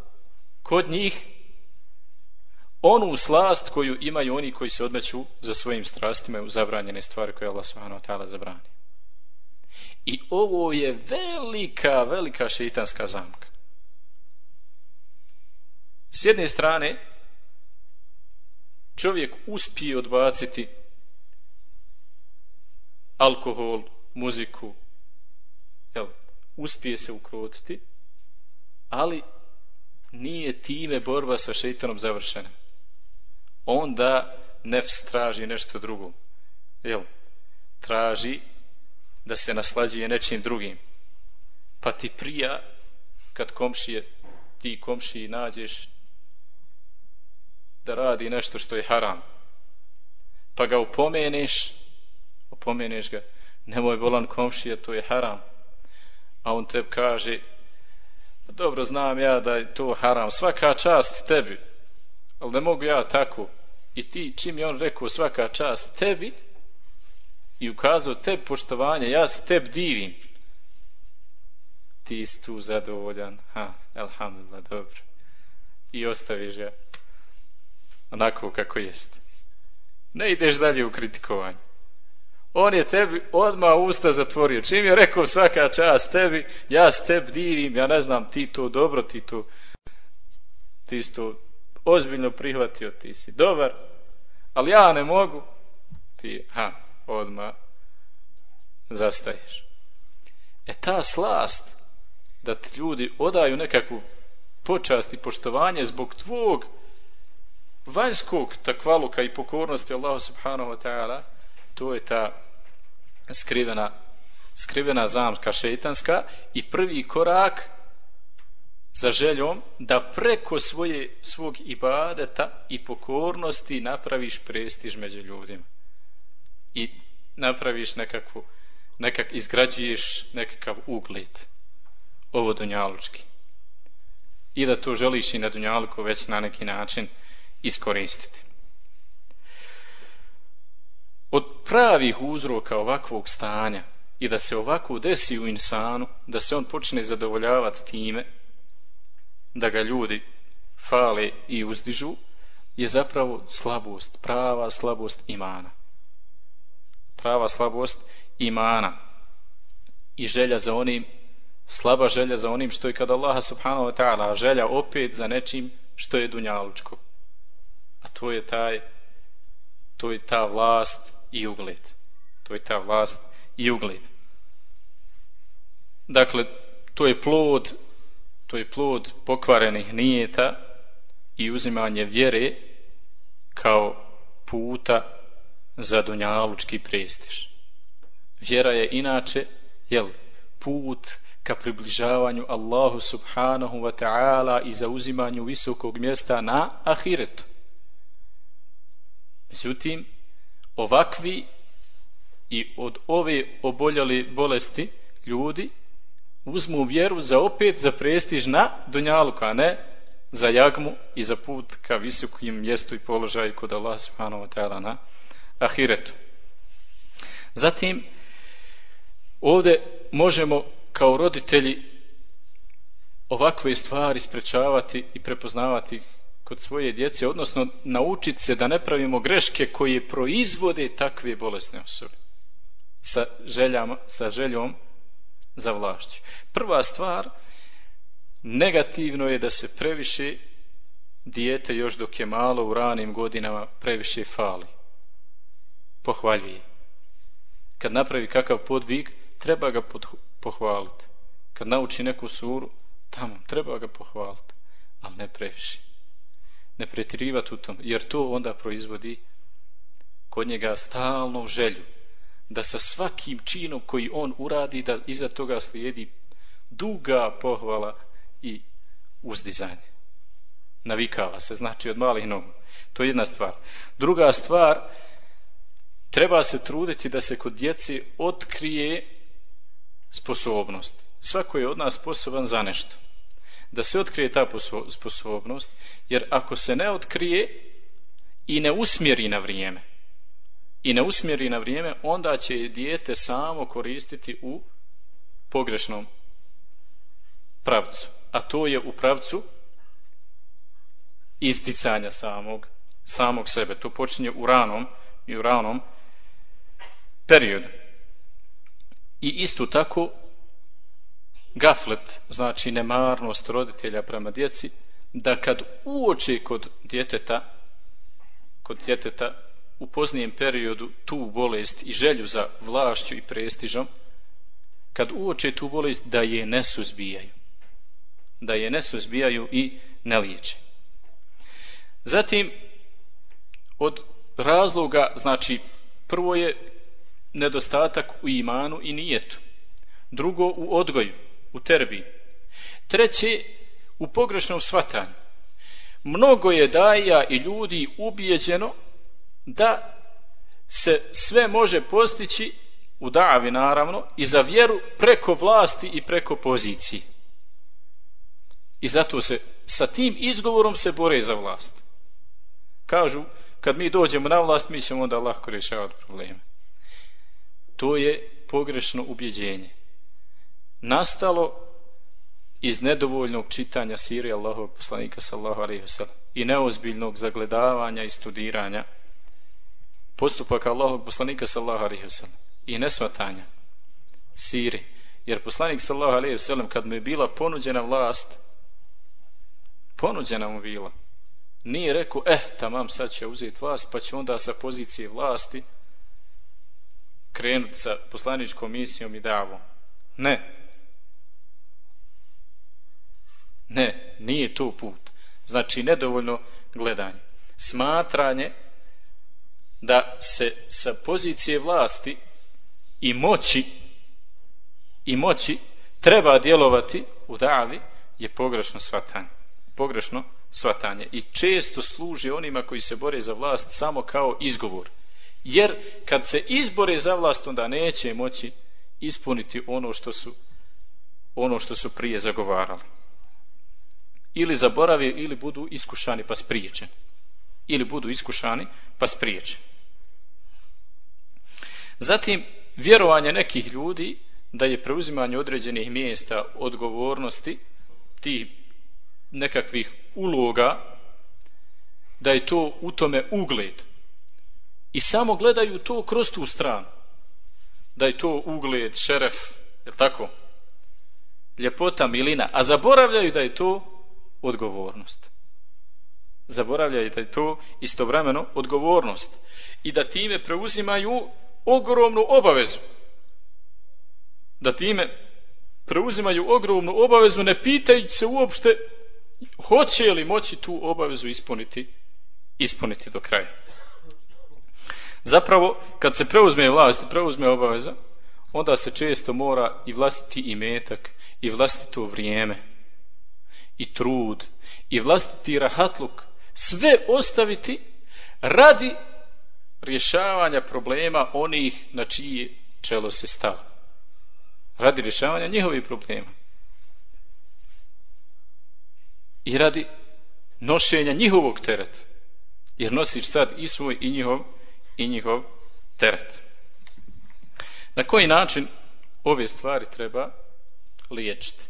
kod njih onu slast koju imaju oni koji se odmeću za svojim strastima u zabranjene stvari koje Allah subhanahu wa ta'ala zabrani. I ovo je velika, velika šeitanska zamka. S jedne strane, čovjek uspije odbaciti alkohol, muziku, jel, uspije se ukrotiti, ali nije time borba sa šeitanom završena onda nefs traži nešto drugo. Jel? Traži da se naslađuje nečim drugim. Pa ti prija kad komšije, ti komšiji nađeš da radi nešto što je haram. Pa ga upomeneš, upomeneš ga, nemoj bolan komšija, to je haram. A on te kaže, pa dobro znam ja da je to haram, svaka čast tebi, ali ne mogu ja tako? I ti čim je on rekao svaka čast tebi i ukazao te poštovanje ja se tebi divim. Ti si tu zadovoljan. Ha, elhamdulillah, dobro. I ostaviš ga onako kako jest. Ne ideš dalje u kritikovanje. On je tebi odma usta zatvorio. Čim je rekao svaka čast tebi, ja s tebi divim, ja ne znam, ti to dobro, ti to, ti to ozbiljno prihvatio, ti si dobar, ali ja ne mogu, ti, ha, odma zastaješ. E ta slast da ti ljudi odaju nekakvu počast i poštovanje zbog tvog vanjskog takvaluka i pokornosti Allahu subhanahu wa ta'ala to je ta skrivena skrivena zamka šeitanska i prvi korak za željom da preko svoje, svog ibadeta i pokornosti napraviš prestiž među ljudima. I napraviš nekakvu nekak izgrađuješ nekakav ugled ovo dunjalučki. I da to želiš i na dunjaluku već na neki način iskoristiti od pravih uzroka ovakvog stanja i da se ovako desi u insanu da se on počne zadovoljavati time da ga ljudi fale i uzdižu je zapravo slabost prava slabost imana. Prava slabost imana i želja za onim slaba želja za onim što je kada Allaha subhanahu wa ta'ala želja opet za nečim što je dunjalučko. A to je taj to je ta vlast i ugled. To je ta vlast i ugled. Dakle to je plod to je plod pokvarenih nijeta i uzimanje vjere kao puta za dunjalučki prestiž. Vjera je inače jel, put ka približavanju Allahu subhanahu wa ta'ala i zauzimanju visokog mjesta na ahiretu. Međutim, ovakvi i od ove oboljali bolesti ljudi uzmu vjeru za opet za prestiž na dunjaluku, a ne za jagmu i za put ka visokim mjestu i položaju kod Allah subhanahu wa ta'ala na ahiretu. Zatim, ovdje možemo kao roditelji ovakve stvari sprečavati i prepoznavati kod svoje djece, odnosno naučiti se da ne pravimo greške koje proizvode takve bolesne osobe sa, željama, sa željom za vlašću. Prva stvar, negativno je da se previše dijete još dok je malo u ranim godinama previše fali. Pohvaljuje. Kad napravi kakav podvig, treba ga pohvaliti. Kad nauči neku suru, tamo, treba ga pohvaliti. Ali ne previše. Ne pretirivati u tom, jer to onda proizvodi kod njega stalnu želju da sa svakim činom koji on uradi, da iza toga slijedi duga pohvala i uzdizanje. Navikava se, znači od malih nogu. To je jedna stvar. Druga stvar, treba se truditi da se kod djece otkrije sposobnost. Svako je od nas sposoban za nešto. Da se otkrije ta sposobnost, jer ako se ne otkrije i ne usmjeri na vrijeme, i ne usmjeri na vrijeme, onda će dijete samo koristiti u pogrešnom pravcu. A to je u pravcu isticanja samog, samog sebe. To počinje u ranom i u ranom periodu. I isto tako gaflet, znači nemarnost roditelja prema djeci, da kad uoči kod djeteta, kod djeteta u poznijem periodu tu bolest i želju za vlašću i prestižom, kad uoče tu bolest da je ne suzbijaju. Da je ne suzbijaju i ne liječe. Zatim, od razloga, znači, prvo je nedostatak u imanu i nijetu. Drugo u odgoju, u terbi. Treće u pogrešnom svatanju. Mnogo je daja i ljudi ubijeđeno da se sve može postići u davi naravno i za vjeru preko vlasti i preko pozicije. I zato se sa tim izgovorom se bore za vlast. Kažu, kad mi dođemo na vlast, mi ćemo onda lahko rješavati probleme to je pogrešno ubjeđenje nastalo iz nedovoljnog čitanja siri Allahovog poslanika sallahu alaihi wasallam i neozbiljnog zagledavanja i studiranja postupaka Allahovog poslanika sallahu alaihi wasallam i nesvatanja siri jer poslanik sallahu alaihi wasallam kad mu je bila ponuđena vlast ponuđena mu bila nije rekao eh tamam sad će uzeti vlast pa će onda sa pozicije vlasti krenuti sa poslaničkom misijom i davom. Ne ne, nije to put. Znači nedovoljno gledanje. Smatranje da se sa pozicije vlasti i moći i moći treba djelovati u davi je pogrešno svatanje pogrešno svatanje i često služi onima koji se bore za vlast samo kao izgovor. Jer kad se izbore za vlast onda neće moći ispuniti ono što su ono što su prije zagovarali ili zaboravi ili budu iskušani pa spriječeni ili budu iskušani pa spriječeni zatim vjerovanje nekih ljudi da je preuzimanje određenih mjesta odgovornosti ti nekakvih uloga da je to u tome ugled. I samo gledaju to kroz tu stranu. Da je to ugled, šeref je tako? Ljepota, milina. A zaboravljaju da je to odgovornost. Zaboravljaju da je to istovremeno odgovornost i da time preuzimaju ogromnu obavezu. Da time preuzimaju ogromnu obavezu ne pitajući se uopšte hoće li moći tu obavezu ispuniti ispuniti do kraja. Zapravo kad se preuzme vlast i preuzme obaveza onda se često mora i vlastiti imetak i vlastito vrijeme i trud i vlastiti rahatluk sve ostaviti radi rješavanja problema onih na čije čelo se stava. Radi rješavanja njihovih problema. I radi nošenja njihovog tereta. Jer nosiš sad i svoj i njihov i njihov teret. Na koji način ove stvari treba liječiti?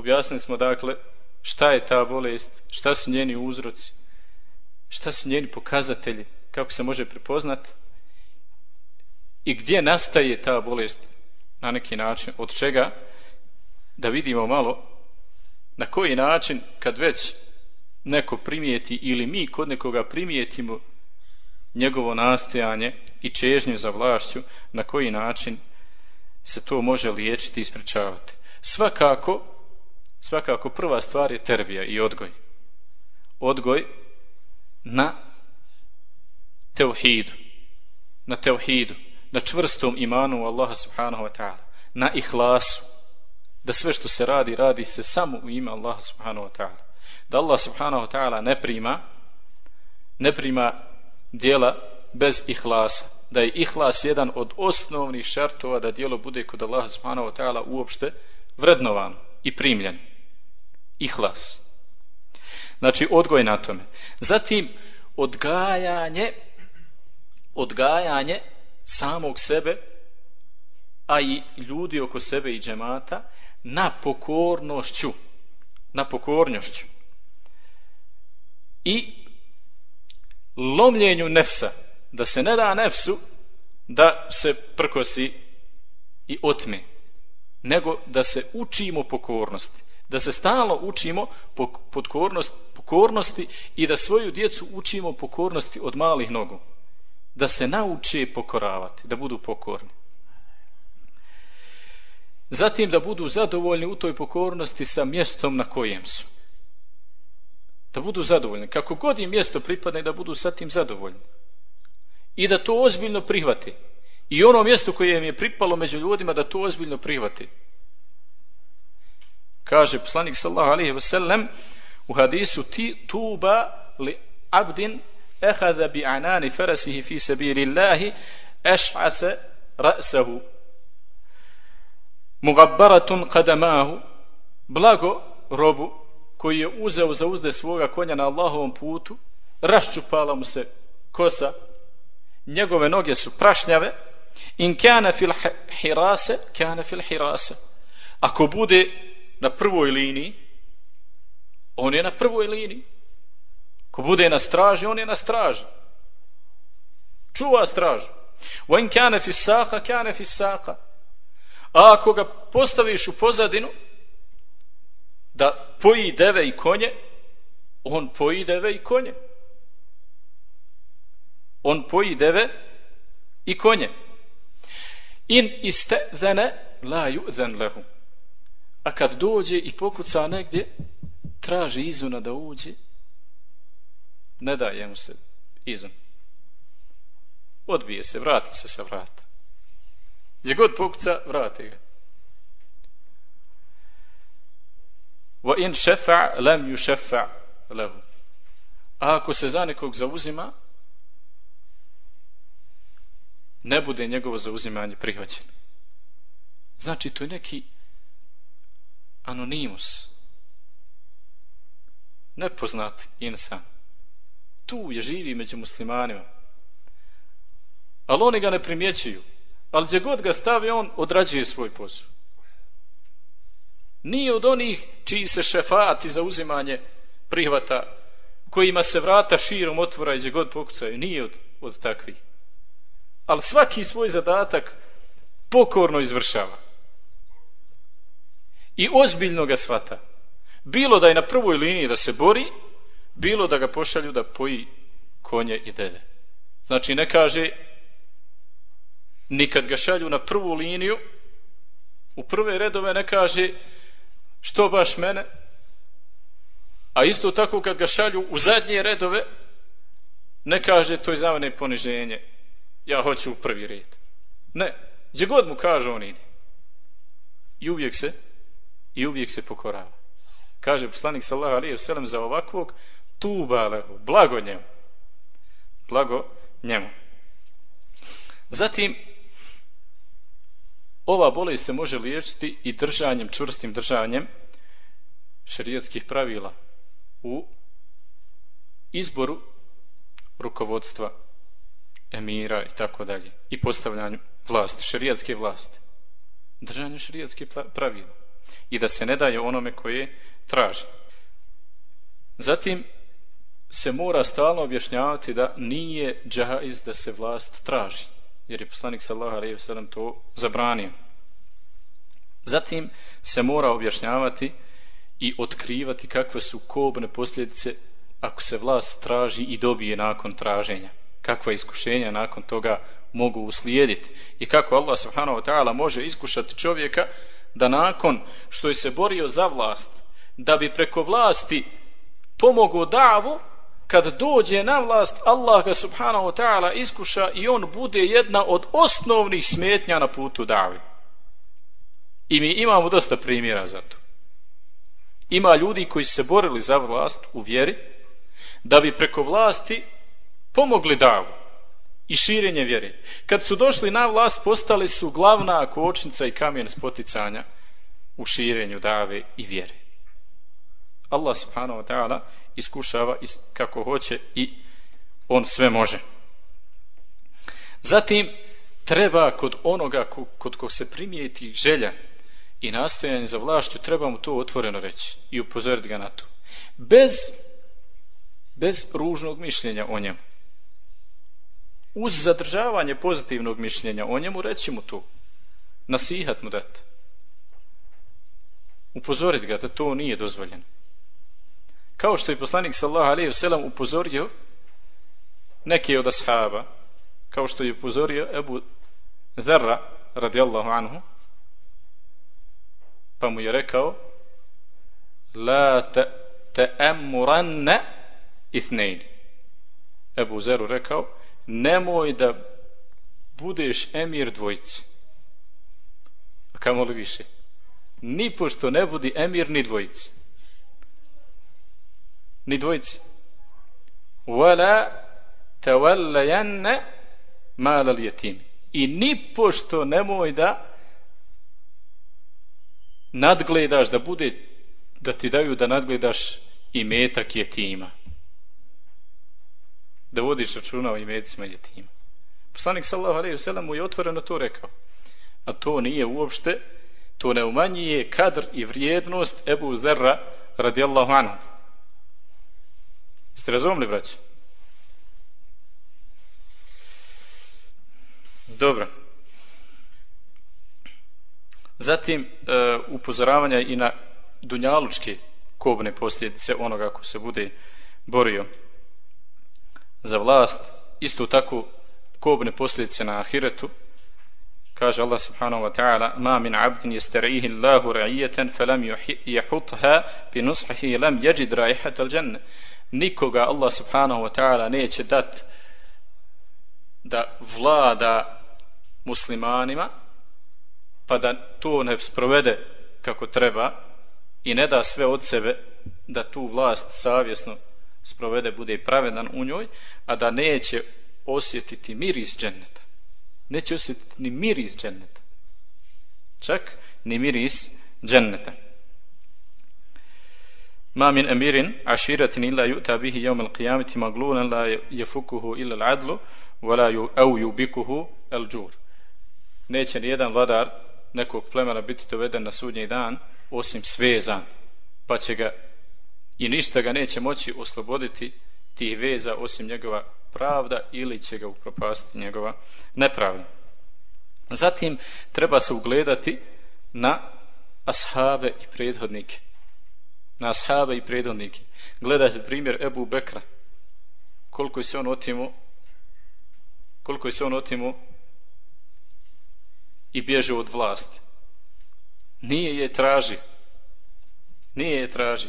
Objasnili smo dakle šta je ta bolest, šta su njeni uzroci, šta su njeni pokazatelji, kako se može prepoznati i gdje nastaje ta bolest na neki način, od čega da vidimo malo na koji način kad već neko primijeti ili mi kod nekoga primijetimo njegovo nastajanje i čežnju za vlašću, na koji način se to može liječiti i ispričavati. Svakako, svakako prva stvar je terbija i odgoj. Odgoj na teuhidu. Na teuhidu. Na čvrstom imanu Allaha subhanahu wa ta'ala. Na ihlasu. Da sve što se radi, radi se samo u ime Allaha subhanahu wa ta'ala. Da Allah subhanahu wa ta'ala ne prima ne prima dijela bez ihlasa. Da je ihlas jedan od osnovnih šartova da dijelo bude kod Allaha subhanahu wa ta'ala uopšte vrednovan i primljen ihlas. Znači, odgoj na tome. Zatim, odgajanje, odgajanje samog sebe, a i ljudi oko sebe i džemata, na pokornošću. Na pokornošću. I lomljenju nefsa, da se ne da nefsu, da se prkosi i otme, nego da se učimo pokornosti da se stalno učimo pokornost, pokornosti i da svoju djecu učimo pokornosti od malih nogu. Da se nauče pokoravati, da budu pokorni. Zatim da budu zadovoljni u toj pokornosti sa mjestom na kojem su. Da budu zadovoljni. Kako god im mjesto pripadne, da budu sa tim zadovoljni. I da to ozbiljno prihvati. I ono mjesto koje im je pripalo među ljudima, da to ozbiljno prihvati kaže poslanik sallallahu alaihi ve sellem u hadisu ti tuba li abdin akhadha bi anani farasihi fi sabilillahi ash'asa ra'sahu mugabbaratun qadamahu. Blago robu koji je uzeo za uzde svoga konja na Allahovom putu raščupala mu se kosa njegove noge su prašnjave. In kana fil hirase kana fil hirase. Ako bude na prvoj liniji, on je na prvoj liniji. Ko bude na straži, on je na straži. Čuva stražu. Wa in kana fi saqa kana fi saqa. A ako ga postaviš u pozadinu da poji deve i konje, on poji deve i konje. On poji deve i konje. In istezene la yu'zan lahu. A kad dođe i pokuca negdje, traži izuna da uđe, ne daje mu se izun. Odbije se, vrati se sa vrata. Gdje god pokuca, vrati ga. Wa in šefa, lem ju šefa lehu. A ako se za nekog zauzima, ne bude njegovo zauzimanje prihvaćeno. Znači, to je neki anonimus. Nepoznat insan. Tu je živi među muslimanima. Ali oni ga ne primjećuju. Ali gdje god ga stavi, on odrađuje svoj posao. Nije od onih čiji se šefati za uzimanje prihvata, kojima se vrata širom otvora i gdje god pokucaju. Nije od, od takvih. Ali svaki svoj zadatak pokorno izvršava. I ozbiljno ga svata. Bilo da je na prvoj liniji da se bori, bilo da ga pošalju da poji konje i deve. Znači ne kaže nikad ga šalju na prvu liniju, u prve redove ne kaže što baš mene, a isto tako kad ga šalju u zadnje redove, ne kaže to je za mene poniženje, ja hoću u prvi red. Ne, gdje god mu kaže on ide. I uvijek se, i uvijek se pokorava. Kaže poslanik sallahu alaihi vselem za ovakvog, tuba lehu, blago njemu. Blago njemu. Zatim, ova bolest se može liječiti i držanjem, čvrstim držanjem šerijetskih pravila u izboru rukovodstva emira i tako dalje i postavljanju vlasti, šerijetske vlasti držanje šarijatske pravila i da se ne daje onome koje traži. Zatim se mora stalno objašnjavati da nije džahiz da se vlast traži jer je poslanik sallaha ve sellem to zabranio. Zatim se mora objašnjavati i otkrivati kakve su kobne posljedice ako se vlast traži i dobije nakon traženja kakva iskušenja nakon toga mogu uslijediti i kako Allah subhanahu wa ta'ala može iskušati čovjeka da nakon što je se borio za vlast da bi preko vlasti pomogao davu kad dođe na vlast Allah ga subhanahu wa ta'ala iskuša i on bude jedna od osnovnih smetnja na putu davi. I mi imamo dosta primjera za to. Ima ljudi koji se borili za vlast u vjeri da bi preko vlasti pomogli davu i širenje vjere. Kad su došli na vlast, postali su glavna kočnica i kamen spoticanja u širenju dave i vjere. Allah subhanahu wa ta'ala iskušava kako hoće i on sve može. Zatim, treba kod onoga kod kog se primijeti želja i nastojanje za vlašću, treba mu to otvoreno reći i upozoriti ga na to. Bez, bez ružnog mišljenja o njemu uz zadržavanje pozitivnog mišljenja o njemu, reći mu to. Nasihat mu dati. Upozoriti ga da to nije dozvoljeno. Kao što je poslanik sallahu alaihi sellem upozorio neke od ashaba, kao što je upozorio Ebu Zerra radijallahu anhu, pa mu je rekao la te, te emuranne ithnejni. Ebu Zeru rekao, nemoj da budeš emir dvojice. A kamo li više? Ni pošto ne budi emir ni dvojice. Ni dvojice. Wala tawallayanna malal al-yatim. I ni pošto nemoj da nadgledaš da bude da ti daju da nadgledaš i metak jetima da vodiš računa o imecima jetima. Poslanik sallahu alaihi vselem mu je otvoreno to rekao. A to nije uopšte, to ne umanjuje kadr i vrijednost Ebu Zerra radijallahu anhu. Ste razumili, braći? Dobro. Zatim e, upozoravanja i na dunjalučke kobne posljedice onoga ko se bude borio za vlast. Isto tako kobne posljedice na ahiretu. Kaže Allah subhanahu wa ta'ala Ma min abdin yastarihi Allahu ra'iyatan falam yahutha bi nushihi lam yajid ra'ihat al. Nikoga Allah subhanahu wa ta'ala neće dat da vlada muslimanima pa da to ne sprovede kako treba i ne da sve od sebe da tu vlast savjesno sprovede, bude pravedan u njoj, a da neće osjetiti miris dženneta. Neće osjetiti ni miris dženneta. Čak ni miris dženneta. Ma min emirin aširatin illa ju'ta bihi jevm al-qiyamiti maglunan la jefukuhu illa al-adlu wala ju, au yubikuhu al-džur. Neće ni jedan vladar nekog plemena biti doveden na sudnji dan osim svezan pa će ga i ništa ga neće moći osloboditi tih veza osim njegova pravda ili će ga upropastiti njegova nepravda. Zatim treba se ugledati na ashabe i prethodnike. Na ashabe i prethodnike. Gledajte primjer Ebu Bekra. Koliko je se on otimo koliko je se on otimo i bježe od vlasti. Nije je traži. Nije je traži.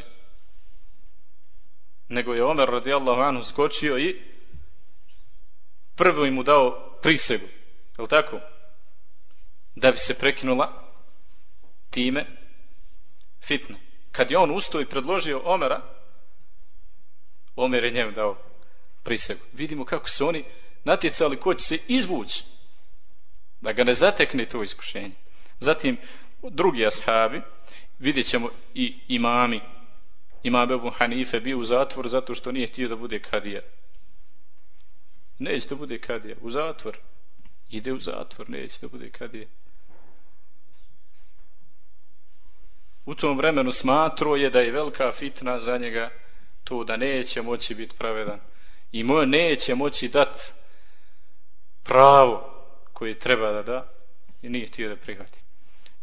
Nego je Omer radijallahu anhu skočio i prvo mu dao prisegu. Je tako? Da bi se prekinula time fitna. Kad je on ustao i predložio Omera, Omer je njemu dao prisegu. Vidimo kako se oni natjecali ko će se izvući da ga ne zatekne to iskušenje. Zatim, drugi ashabi, vidjet ćemo i imami, imam Ebu Hanife bio u zatvor zato što nije htio da bude kadija. Neće da bude kadija. U zatvor. Ide u zatvor, neće da bude kadija. U tom vremenu smatro je da je velika fitna za njega to da neće moći biti pravedan. I moj neće moći dat pravo koje treba da da i nije htio da prihvati.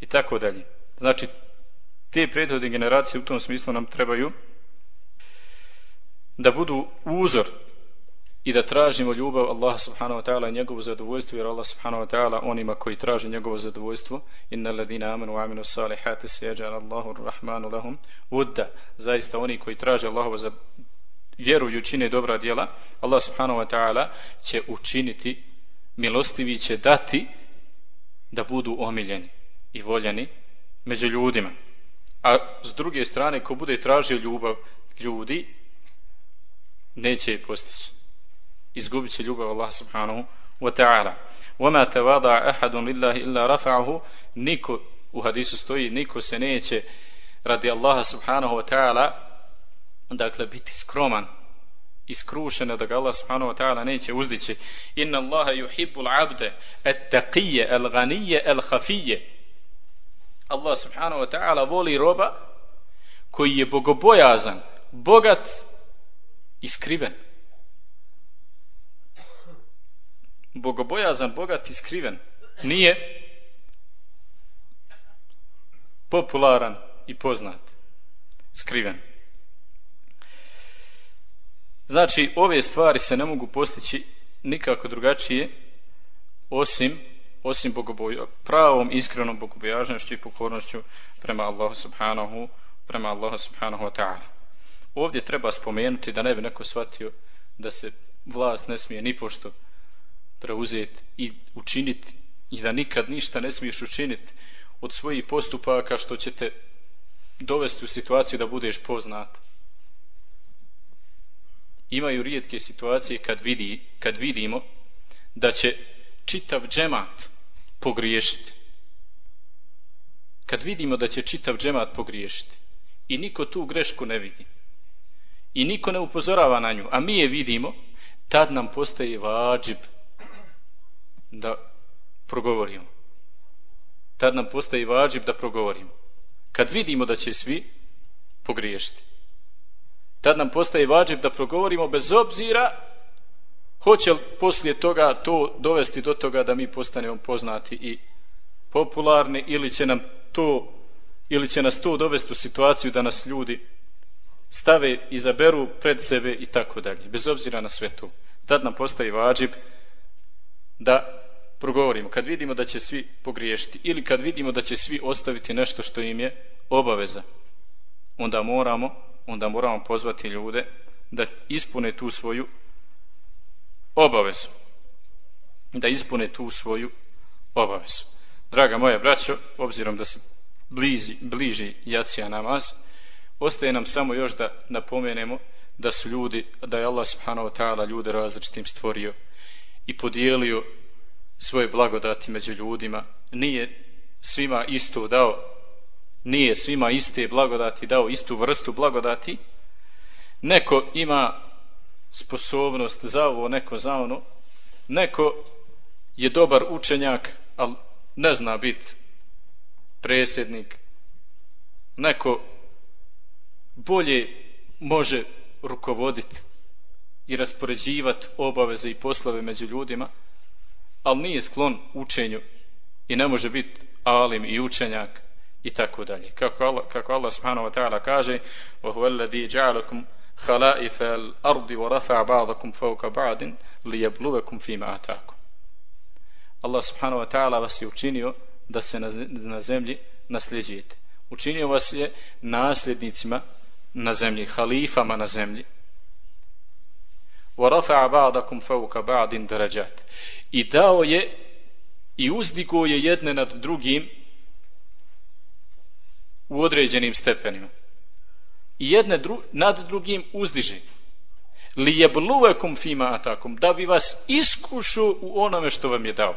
I tako dalje. Znači, te prethodne generacije u tom smislu nam trebaju da budu uzor i da tražimo ljubav Allaha subhanahu wa ta'ala i njegovo zadovoljstvo jer Allah subhanahu wa ta'ala onima koji traže njegovo zadovoljstvo inna ladina amanu wa aminu salihati se jeđa Allahu rahmanu lahum udda zaista oni koji traže Allahovo za vjeru i učine dobra djela Allah subhanahu wa ta'ala će učiniti milostivi će dati da budu omiljeni i voljeni među ljudima A s druge strane, ko bude tražio ljubav ljudi, neće je postići. Izgubit će ljubav Allah subhanahu wa ta'ala. وَمَا تَوَضَعَ أَحَدٌ لِلَّهِ إِلَّا رَفَعَهُ Niko, u hadisu stoji, niko se neće radi Allaha subhanahu wa ta'ala dakle biti skroman iskrušena da ga Allah subhanahu wa ta'ala neće uzdići inna Allaha yuhibbu al-abda at-taqiyya al-ghaniyya al-khafiyya Allah subhanahu wa ta'ala voli roba koji je bogobojazan bogat i skriven. Bogobojazan bogat i skriven. Nije popularan i poznat. Skriven. Znači, ove stvari se ne mogu postići nikako drugačije osim osim bogoboja, pravom iskrenom bogobojažnošću i pokornošću prema Allahu subhanahu prema Allahu subhanahu wa ta'ala. Ovdje treba spomenuti da ne bi neko shvatio da se vlast ne smije ni pošto preuzeti i učiniti i da nikad ništa ne smiješ učiniti od svojih postupaka što će te dovesti u situaciju da budeš poznat imaju rijetke situacije kad, vidi, kad vidimo da će čitav džemat pogriješiti. Kad vidimo da će čitav džemat pogriješiti i niko tu grešku ne vidi i niko ne upozorava na nju, a mi je vidimo, tad nam postaje vađib da progovorimo. Tad nam postaje vađib da progovorimo. Kad vidimo da će svi pogriješiti tad nam postaje vađib da progovorimo bez obzira Hoće li poslije toga to dovesti do toga da mi postanemo poznati i popularni ili će nam to ili će nas to dovesti u situaciju da nas ljudi stave, izaberu pred sebe i tako dalje, bez obzira na sve to. Tad nam postaje vađib da progovorimo, kad vidimo da će svi pogriješiti ili kad vidimo da će svi ostaviti nešto što im je obaveza, onda moramo, onda moramo pozvati ljude da ispune tu svoju obavezu. Da ispune tu svoju obavezu. Draga moja braćo, obzirom da se blizi, bliži jacija namaz, ostaje nam samo još da napomenemo da su ljudi, da je Allah subhanahu wa ta'ala ljude različitim stvorio i podijelio svoje blagodati među ljudima. Nije svima isto dao, nije svima iste blagodati dao istu vrstu blagodati. Neko ima sposobnost za ovo, neko za ono. Neko je dobar učenjak, ali ne zna biti presjednik. Neko bolje može rukovoditi i raspoređivati obaveze i poslove među ljudima, ali nije sklon učenju i ne može biti alim i učenjak i tako dalje. Kako Allah, kako Allah subhanahu wa ta'ala kaže وَهُوَ الَّذِي جَعَلَكُمْ خَلَائِفَ الْأَرْضِ وَرَفَعَ بَعْضَكُمْ فَوْكَ بَعْدٍ لِيَبْلُوَكُمْ فِي مَا أَتَاكُمْ Allah subhanahu wa ta'ala vas je učinio da se na zemlji nasljeđujete. Učinio vas je nasljednicima na zemlji, halifama na zemlji. وَرَفَعَ بَعْضَكُمْ فَوْكَ بَعْدٍ دَرَجَاتٍ I dao je i uzdigo je jedne nad drugim u određenim stepenima. I jedne dru, nad drugim uzdiže. Li jebluvekum fima atakum da bi vas iskušao u onome što vam je dao.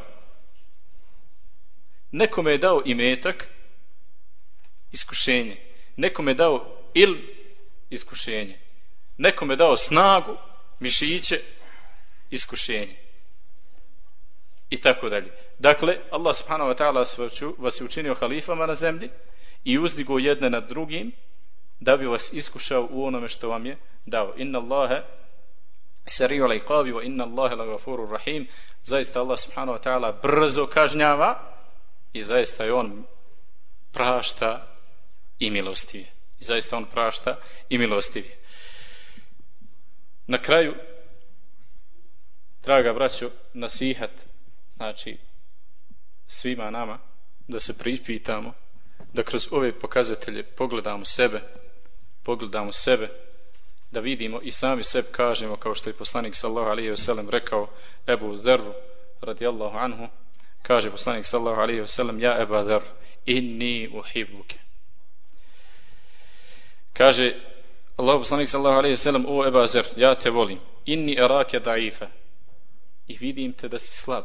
Nekome je dao imetak iskušenje. Nekome je dao il iskušenje. Nekome je dao snagu, mišiće, iskušenje. I tako dalje. Dakle, Allah subhanahu wa ta'ala vas je učinio halifama na zemlji i uzdigo jedne nad drugim da bi vas iskušao u onome što vam je dao. Inna Allahe sariju lajkavi wa inna Allahe la gafuru rahim. Zaista Allah subhanahu wa ta'ala brzo kažnjava i zaista je on prašta i milostivije. I zaista on prašta i milostivije. Na kraju, draga braćo, nasihat, znači svima nama, da se pripitamo, da kroz ove pokazatelje pogledamo sebe, pogledamo sebe, da vidimo i sami sebe kažemo, kao što je poslanik sallahu alaihi wasallam rekao Ebu Zerru, radijallahu anhu, kaže poslanik sallahu alaihi wasallam, ja Ebu Zerru, inni uhibbuke. Kaže Allah poslanik sallahu alaihi wasallam, o Ebu Zer, ja te volim. Inni erake daifa i vidim te da si slab.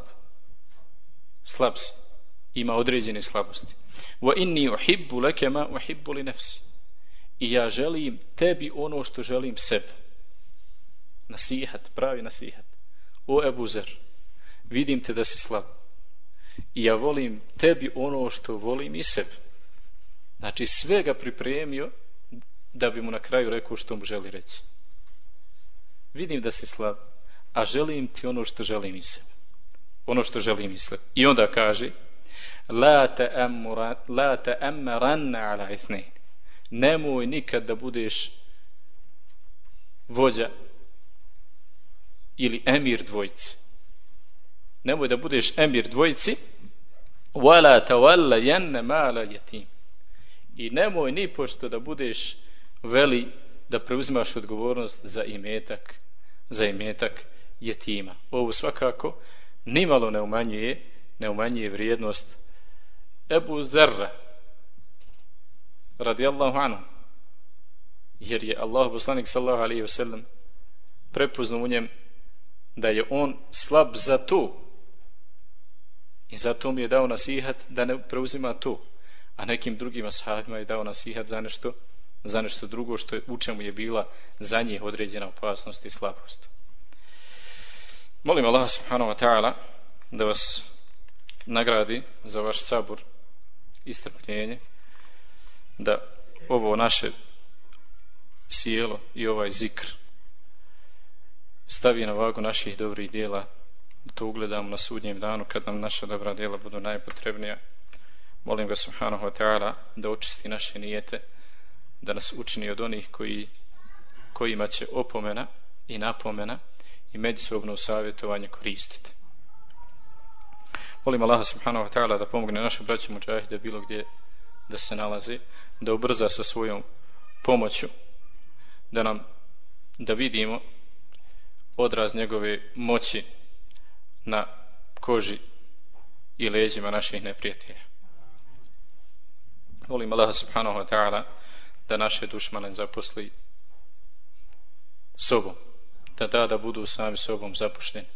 Slab si. Ima određene slabosti. Wa inni uhibbu leke ma uhibbu li nefsi i ja želim tebi ono što želim sebi nasihat, pravi nasihat o Ebu Zer vidim te da si slab i ja volim tebi ono što volim i sebi znači sve ga pripremio da bi mu na kraju rekao što mu želi reći. Vidim da si slab, a želim ti ono što želim i sebi. Ono što želim i sebi. I onda kaže La te, la ala ithnik Nemoj nikad da budeš vođa ili emir dvojice. Nemoj da budeš emir dvojici wala tawalla yanna mala yatim. I nemoj ni pošto da budeš veli da preuzimaš odgovornost za imetak za imetak jetima. Ovo svakako nimalo ne umanjuje ne umanjuje vrijednost Ebu Zerra radijallahu anhu. Jer je Allah poslanik sallahu alaihi wa sallam prepoznao u njem da je on slab za to. I zato mi je dao nasihat da ne preuzima to. A nekim drugim ashabima je dao nasihat za nešto za nešto drugo što je, u čemu je bila za njih određena opasnost i slabost. Molim Allah subhanahu wa ta'ala da vas nagradi za vaš sabor i strpljenje, da ovo naše sjelo i ovaj zikr stavi na vagu naših dobrih dijela da to ugledamo na sudnjem danu kad nam naša dobra dijela budu najpotrebnija. Molim ga subhanahu wa ta'ala da očisti naše nijete da nas učini od onih koji kojima će opomena i napomena i međusobno savjetovanje koristiti. Molim Allah subhanahu wa ta'ala da pomogne našu braću muđahide bilo gdje da se nalazi da ubrza sa svojom pomoću da nam da vidimo odraz njegove moći na koži i leđima naših neprijatelja. Molim Allah subhanahu wa ta'ala da naše dušmane zaposli sobom, da da da budu sami sobom zapušteni.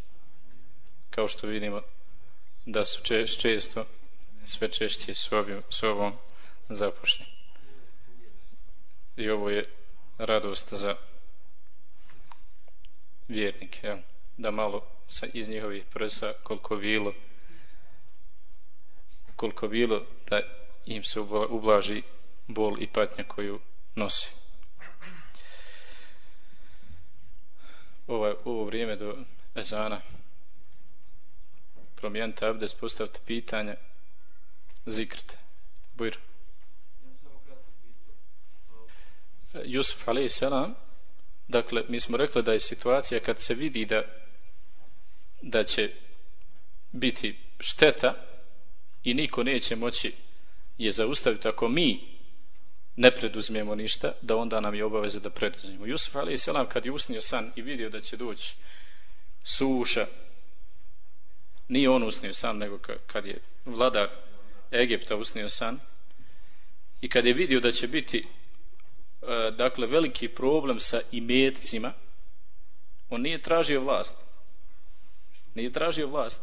Kao što vidimo da su često sve češće sobom, sobom zapošljeni. I ovo je radost za vjernike, ja, da malo sa, iz njihovih prsa koliko bilo koliko bilo da im se ublaži bol i patnja koju nosi. Ovo, ovo vrijeme do ezana promijenite abdes, postavite pitanja, zikrte. Bujro. Jusuf a.s. dakle mi smo rekli da je situacija kad se vidi da da će biti šteta i niko neće moći je zaustaviti ako mi ne preduzmemo ništa da onda nam je obaveza da preduzmemo Jusuf a.s. kad je usnio san i vidio da će doći suša nije on usnio san nego kad je vladar Egipta usnio san i kad je vidio da će biti E, dakle veliki problem sa imetcima. On nije tražio vlast. Nije tražio vlast.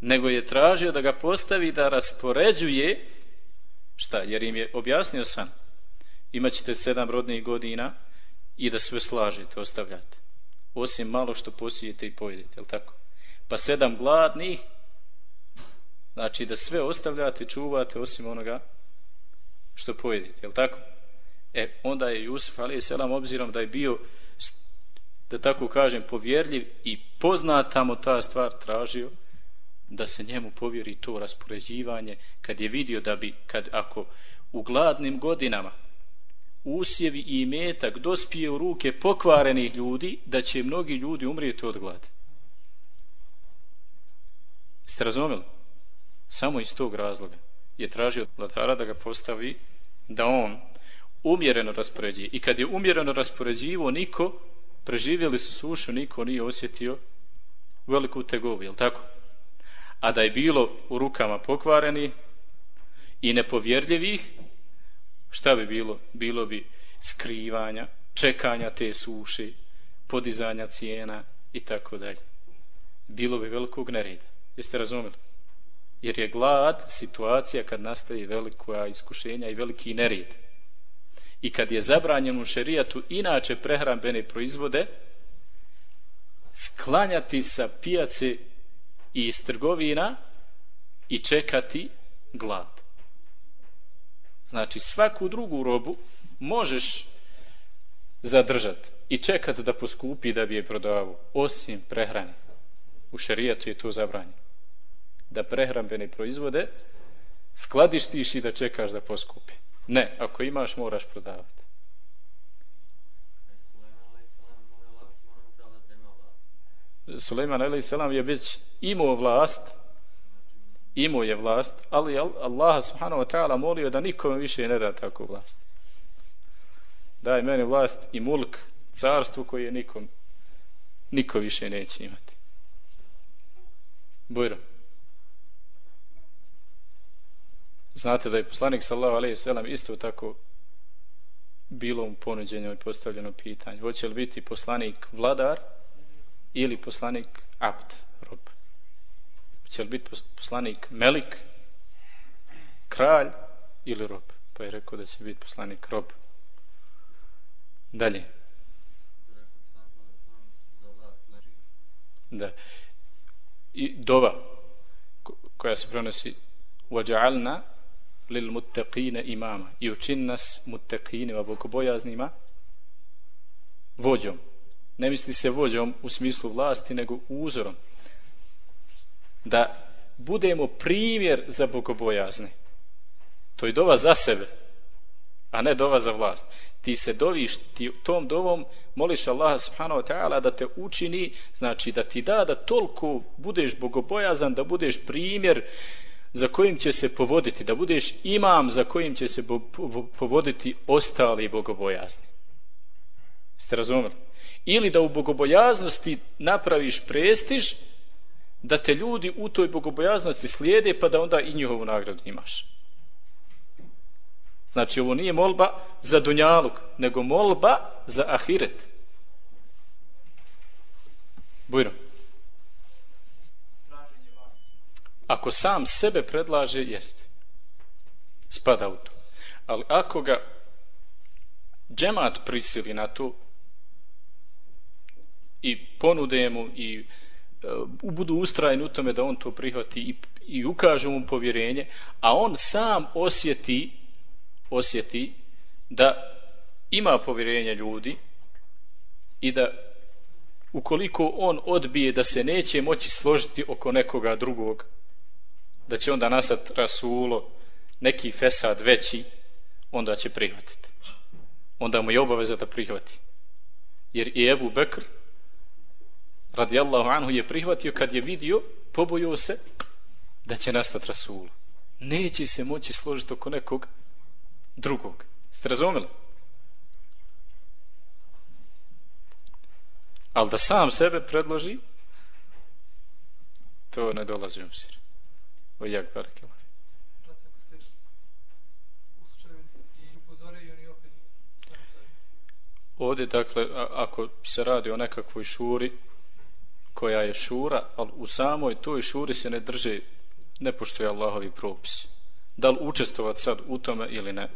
Nego je tražio da ga postavi da raspoređuje šta, jer im je objasnio san. Imaćete sedam rodnih godina i da sve slažete, ostavljate. Osim malo što posijete i pojedete, je tako? pa sedam gladnih znači da sve ostavljate, čuvate osim onoga što pojedete, je tako? E, onda je Jusuf ali selam, obzirom da je bio da tako kažem povjerljiv i poznata mu ta stvar tražio da se njemu povjeri to raspoređivanje kad je vidio da bi kad ako u gladnim godinama usjevi i imetak dospije u ruke pokvarenih ljudi da će mnogi ljudi umrijeti od glad ste razumeli samo iz tog razloga je tražio vladara da ga postavi da on umjereno raspoređuje. I kad je umjereno raspoređivo, niko, preživjeli su sušu, niko nije osjetio veliku tegovu, jel tako? A da je bilo u rukama pokvareni i nepovjerljivih, šta bi bilo? Bilo bi skrivanja, čekanja te suše, podizanja cijena i tako dalje. Bilo bi velikog nereda. Jeste razumeli? Jer je glad situacija kad nastaje veliko iskušenja i veliki nered i kad je zabranjeno u šerijatu inače prehrambene proizvode sklanjati sa pijace i iz trgovina i čekati glad. Znači svaku drugu robu možeš zadržati i čekati da poskupi da bi je prodavao osim prehrane. U šerijatu je to zabranjeno. Da prehrambene proizvode skladištiš i da čekaš da poskupi. Ne, ako imaš moraš prodavati. Suleiman a.s. je već imao vlast imao je vlast ali Allah subhanahu wa ta'ala molio da nikome više ne da takvu vlast daj meni vlast i mulk carstvo koje nikom niko više neće imati Bujro Znate da je poslanik sallahu alaihi sallam isto tako bilo mu ponuđenje i postavljeno pitanje. Hoće li biti poslanik vladar ili poslanik apt, rob? Hoće li biti poslanik melik, kralj ili rob? Pa je rekao da će biti poslanik rob. Dalje. Da. I dova koja se prenosi وَجَعَلْنَا lil muttaqine imama i učin nas muttaqinima bogobojaznima vođom ne misli se vođom u smislu vlasti, nego uzorom. Da budemo primjer za bogobojazne. To je dova za sebe, a ne dova za vlast. Ti se doviš, ti tom dovom moliš Allaha subhanahu wa ta'ala da te učini, znači da ti da da toliko budeš bogobojazan, da budeš primjer za kojim će se povoditi, da budeš imam za kojim će se povoditi ostali bogobojazni. Ste razumeli? Ili da u bogobojaznosti napraviš prestiž, da te ljudi u toj bogobojaznosti slijede, pa da onda i njihovu nagradu imaš. Znači, ovo nije molba za dunjaluk, nego molba za ahiret. Bujno. Ako sam sebe predlaže, jeste. Spada u to. Ali ako ga džemat prisili na to i ponude mu i uh, budu ustrajeni u tome da on to prihvati i, i ukaže mu povjerenje, a on sam osjeti osjeti da ima povjerenje ljudi i da ukoliko on odbije da se neće moći složiti oko nekoga drugog, da će onda nasad rasulo neki fesad veći, onda će prihvatiti. Onda mu je obaveza da prihvati. Jer i Ebu Bekr, radijallahu anhu, je prihvatio kad je vidio, pobojio se, da će nastati rasulo. Neće se moći složiti oko nekog drugog. Ste razumeli? Ali da sam sebe predloži, to ne dolazi u obzir. O jak barake Ovdje, dakle, ako se radi o nekakvoj šuri, koja je šura, ali u samoj toj šuri se ne drže, ne poštuje Allahovi propisi. Da li učestovati sad u tome ili ne?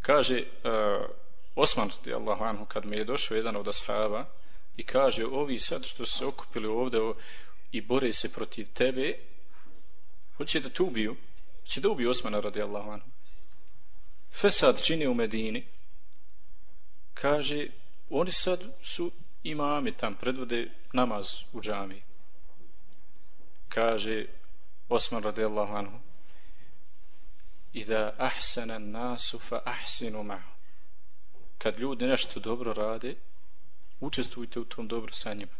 Kaže uh, Osman radi Allahu anhu kad mi je došao jedan od ashaba i kaže ovi sad što su se okupili ovdje i bore se protiv tebe hoće da tu ubiju? Hoće da ubiju Osmana radi Allahu anhu? Fesad čini u Medini. Kaže oni sad su imami tam predvode namaz u džami kaže Osman radi Allahu anhu i da ahsana nasu fa ahsinu ma kad ljudi nešto dobro rade učestvujte u tom dobro sa njima.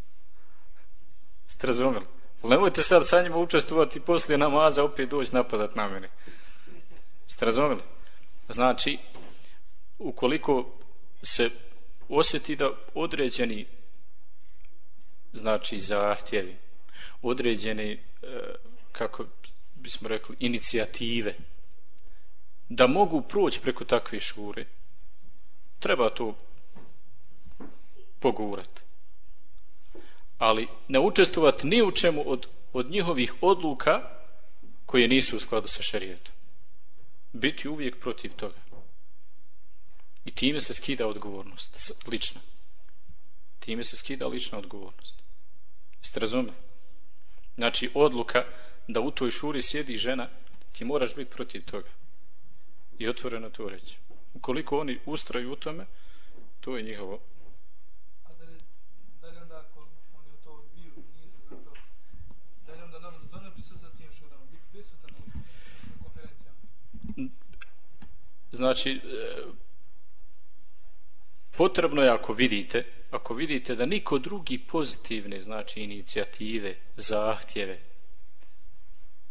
Ste razumeli nemojte sad sa njima učestvovati poslije namaza opet doći napadat na mene. Ste razumeli? Znači ukoliko se osjeti da određeni znači zahtjevi određeni e, kako bismo rekli inicijative da mogu proći preko takve šure treba to pogurati ali ne učestvovati ni u čemu od, od njihovih odluka koje nisu u skladu sa šarijetom biti uvijek protiv toga i time se skida odgovornost lična. time se skida lična odgovornost jeste razumeli znači odluka da u toj šuri sjedi žena ti moraš biti protiv toga i otvoreno to reći. Ukoliko oni ustraju u tome, to je njihovo. A da li, da li onda ako oni u to biju, nisu za to, da li onda nam zone prisa sa tim šurama, biti prisutan u konferencijama? Znači, e, potrebno je ako vidite, ako vidite da niko drugi pozitivne, znači inicijative, zahtjeve,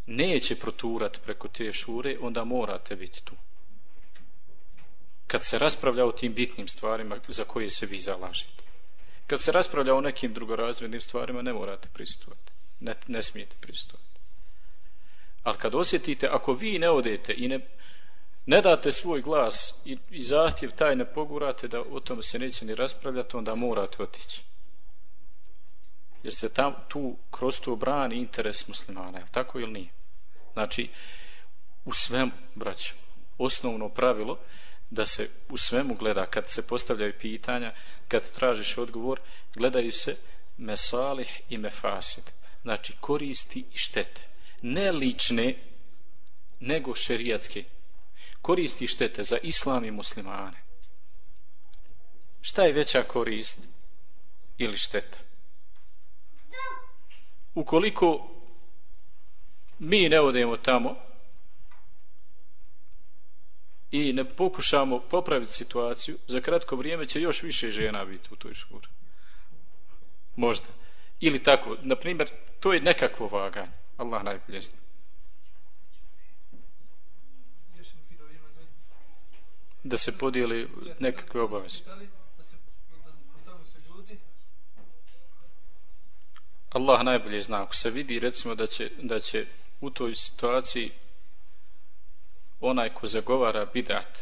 neće proturati preko te šure, onda morate biti tu kad se raspravlja o tim bitnim stvarima za koje se vi zalažete. Kad se raspravlja o nekim drugorazrednim stvarima, ne morate prisutovati. Ne, ne smijete prisutovati. Ali kad osjetite, ako vi ne odete i ne, ne date svoj glas i, i zahtjev taj ne pogurate da o tom se neće ni raspravljati, onda morate otići. Jer se tam, tu kroz to brani interes muslimana, je tako ili nije? Znači, u svemu, braću, osnovno pravilo da se u svemu gleda kad se postavljaju pitanja, kad tražiš odgovor, gledaju se mesalih i mefasid. Znači koristi i štete. Ne lične, nego šerijatske. Koristi štete za islam i muslimane. Šta je veća korist ili šteta. Ukoliko mi ne odemo tamo i ne pokušamo popraviti situaciju, za kratko vrijeme će još više žena biti u toj škuri. Možda. Ili tako, na primjer, to je nekakvo vaganje. Allah najbolje zna. Da se podijeli nekakve obaveze. Allah najbolje zna. Ako se vidi, recimo, da će, da će u toj situaciji onaj ko zagovara bidat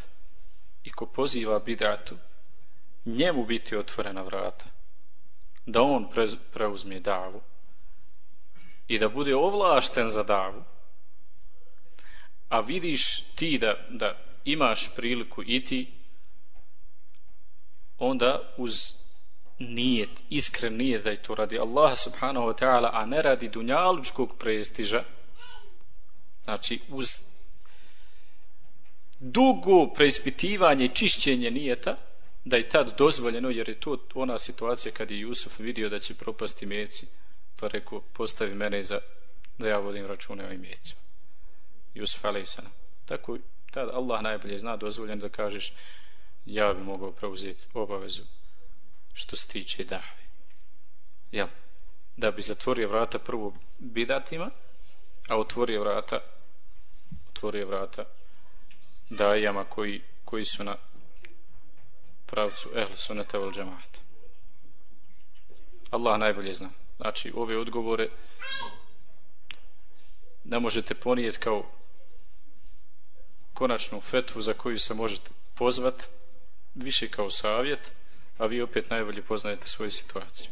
i ko poziva bidatu, njemu biti otvorena vrata, da on preuzme davu i da bude ovlašten za davu, a vidiš ti da, da imaš priliku i ti, onda uz nijet, iskren nijet da je to radi Allah subhanahu wa ta'ala, a ne radi dunjalučkog prestiža, znači uz dugo preispitivanje i čišćenje nijeta da je tad dozvoljeno jer je to ona situacija kad je Jusuf vidio da će propasti meci pa rekao postavi mene za da ja vodim račune o imeci Jusuf alaihsalam tako tad Allah najbolje zna dozvoljeno da kažeš ja bi mogao preuzeti obavezu što se tiče dave jel da bi zatvorio vrata prvo bidatima a otvorio vrata otvorio vrata dajama koji, koji su na pravcu ehl sunata wal džemata. Allah najbolje zna. Znači, ove odgovore ne možete ponijeti kao konačnu fetvu za koju se možete pozvat više kao savjet, a vi opet najbolje poznajete svoju situaciju.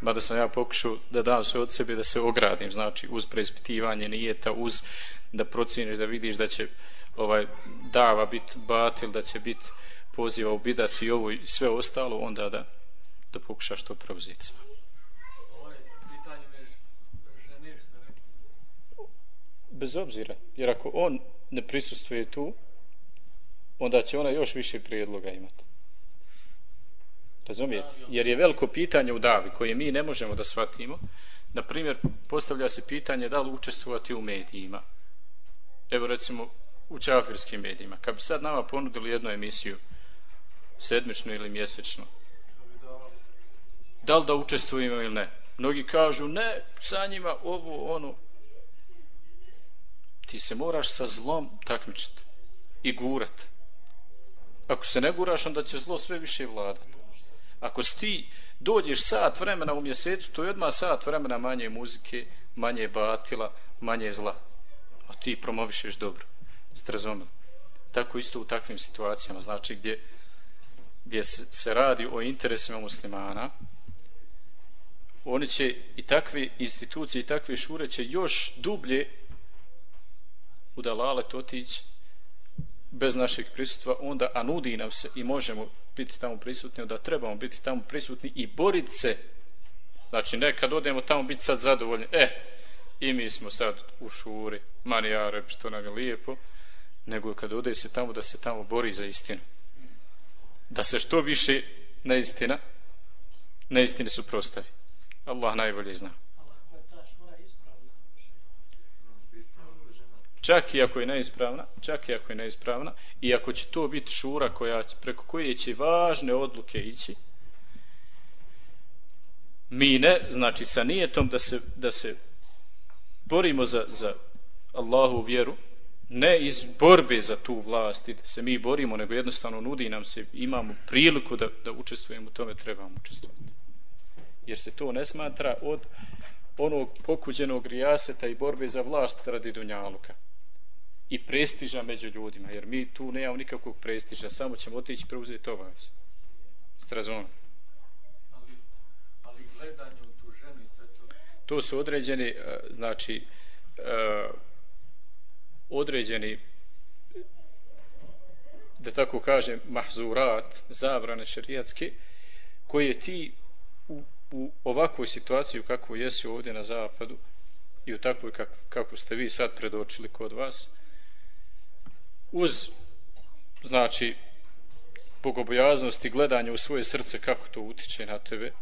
Mada sam ja pokušao da dam sve od sebe da se ogradim, znači uz preispitivanje nijeta, uz da procijeniš, da vidiš da će ovaj dava biti batil, da će biti poziva ubidati i ovo i sve ostalo, onda da, da pokušaš to preuzeti sve. Bez obzira, jer ako on ne prisustuje tu, onda će ona još više prijedloga imati. Razumijete? Jer je veliko pitanje u davi koje mi ne možemo da shvatimo. Na primjer, postavlja se pitanje da li učestvovati u medijima. Evo recimo u čafirskim medijima. Kad bi sad nama ponudili jednu emisiju, sedmično ili mjesečno, da li da učestvujemo ili ne? Mnogi kažu, ne, sa njima ovo, ono. Ti se moraš sa zlom takmičiti i gurat. Ako se ne guraš, onda će zlo sve više vladati. Ako ti dođeš sat vremena u mjesecu, to je odmah sat vremena manje muzike, manje batila, manje zla. A ti promovišeš dobro. Ste razumeli? Tako isto u takvim situacijama, znači gdje, gdje se, se radi o interesima muslimana, oni će i takve institucije i takve šure će još dublje u dalalet otići bez našeg prisutstva, onda a nudi nam se i možemo biti tamo prisutni, da trebamo biti tamo prisutni i boriti se. Znači, ne kad odemo tamo biti sad zadovoljni, e, i mi smo sad u šuri, manijare, što nam je lijepo, nego kad ode se tamo da se tamo bori za istinu. Da se što više neistina, neistini su prostavi. Allah najbolje zna. Čak i ako je neispravna, čak i ako je neispravna, i ako će to biti šura koja, preko koje će važne odluke ići, mi ne, znači sa nijetom da se, da se borimo za, za Allahu vjeru, ne iz borbe za tu vlast i da se mi borimo, nego jednostavno nudi nam se, imamo priliku da, da učestvujemo u tome, trebamo učestvovati. Jer se to ne smatra od onog pokuđenog rijaseta i borbe za vlast radi Dunjaluka i prestiža među ljudima, jer mi tu nemamo nikakvog prestiža, samo ćemo otići preuzeti obavez. Ste razumili? Ali, ali gledanje u tu ženu i sve to... To su određeni, eh, znači, uh, određeni da tako kaže mahzurat, zabrane šerijatske koje ti u, u ovakvoj situaciji kako jesi ovdje na zapadu i u takvoj kak, kako ste vi sad predočili kod vas uz znači bogobojaznost i gledanje u svoje srce kako to utiče na tebe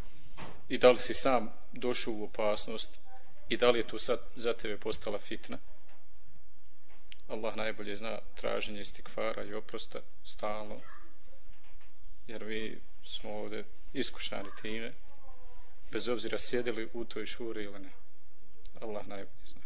i da li si sam došao u opasnost i da li je to sad za tebe postala fitna. Allah najbolje zna traženje istikvara i oprosta stalno jer mi smo ovde iskušani time bez obzira sjedili u toj šuri ili ne. Allah najbolje zna.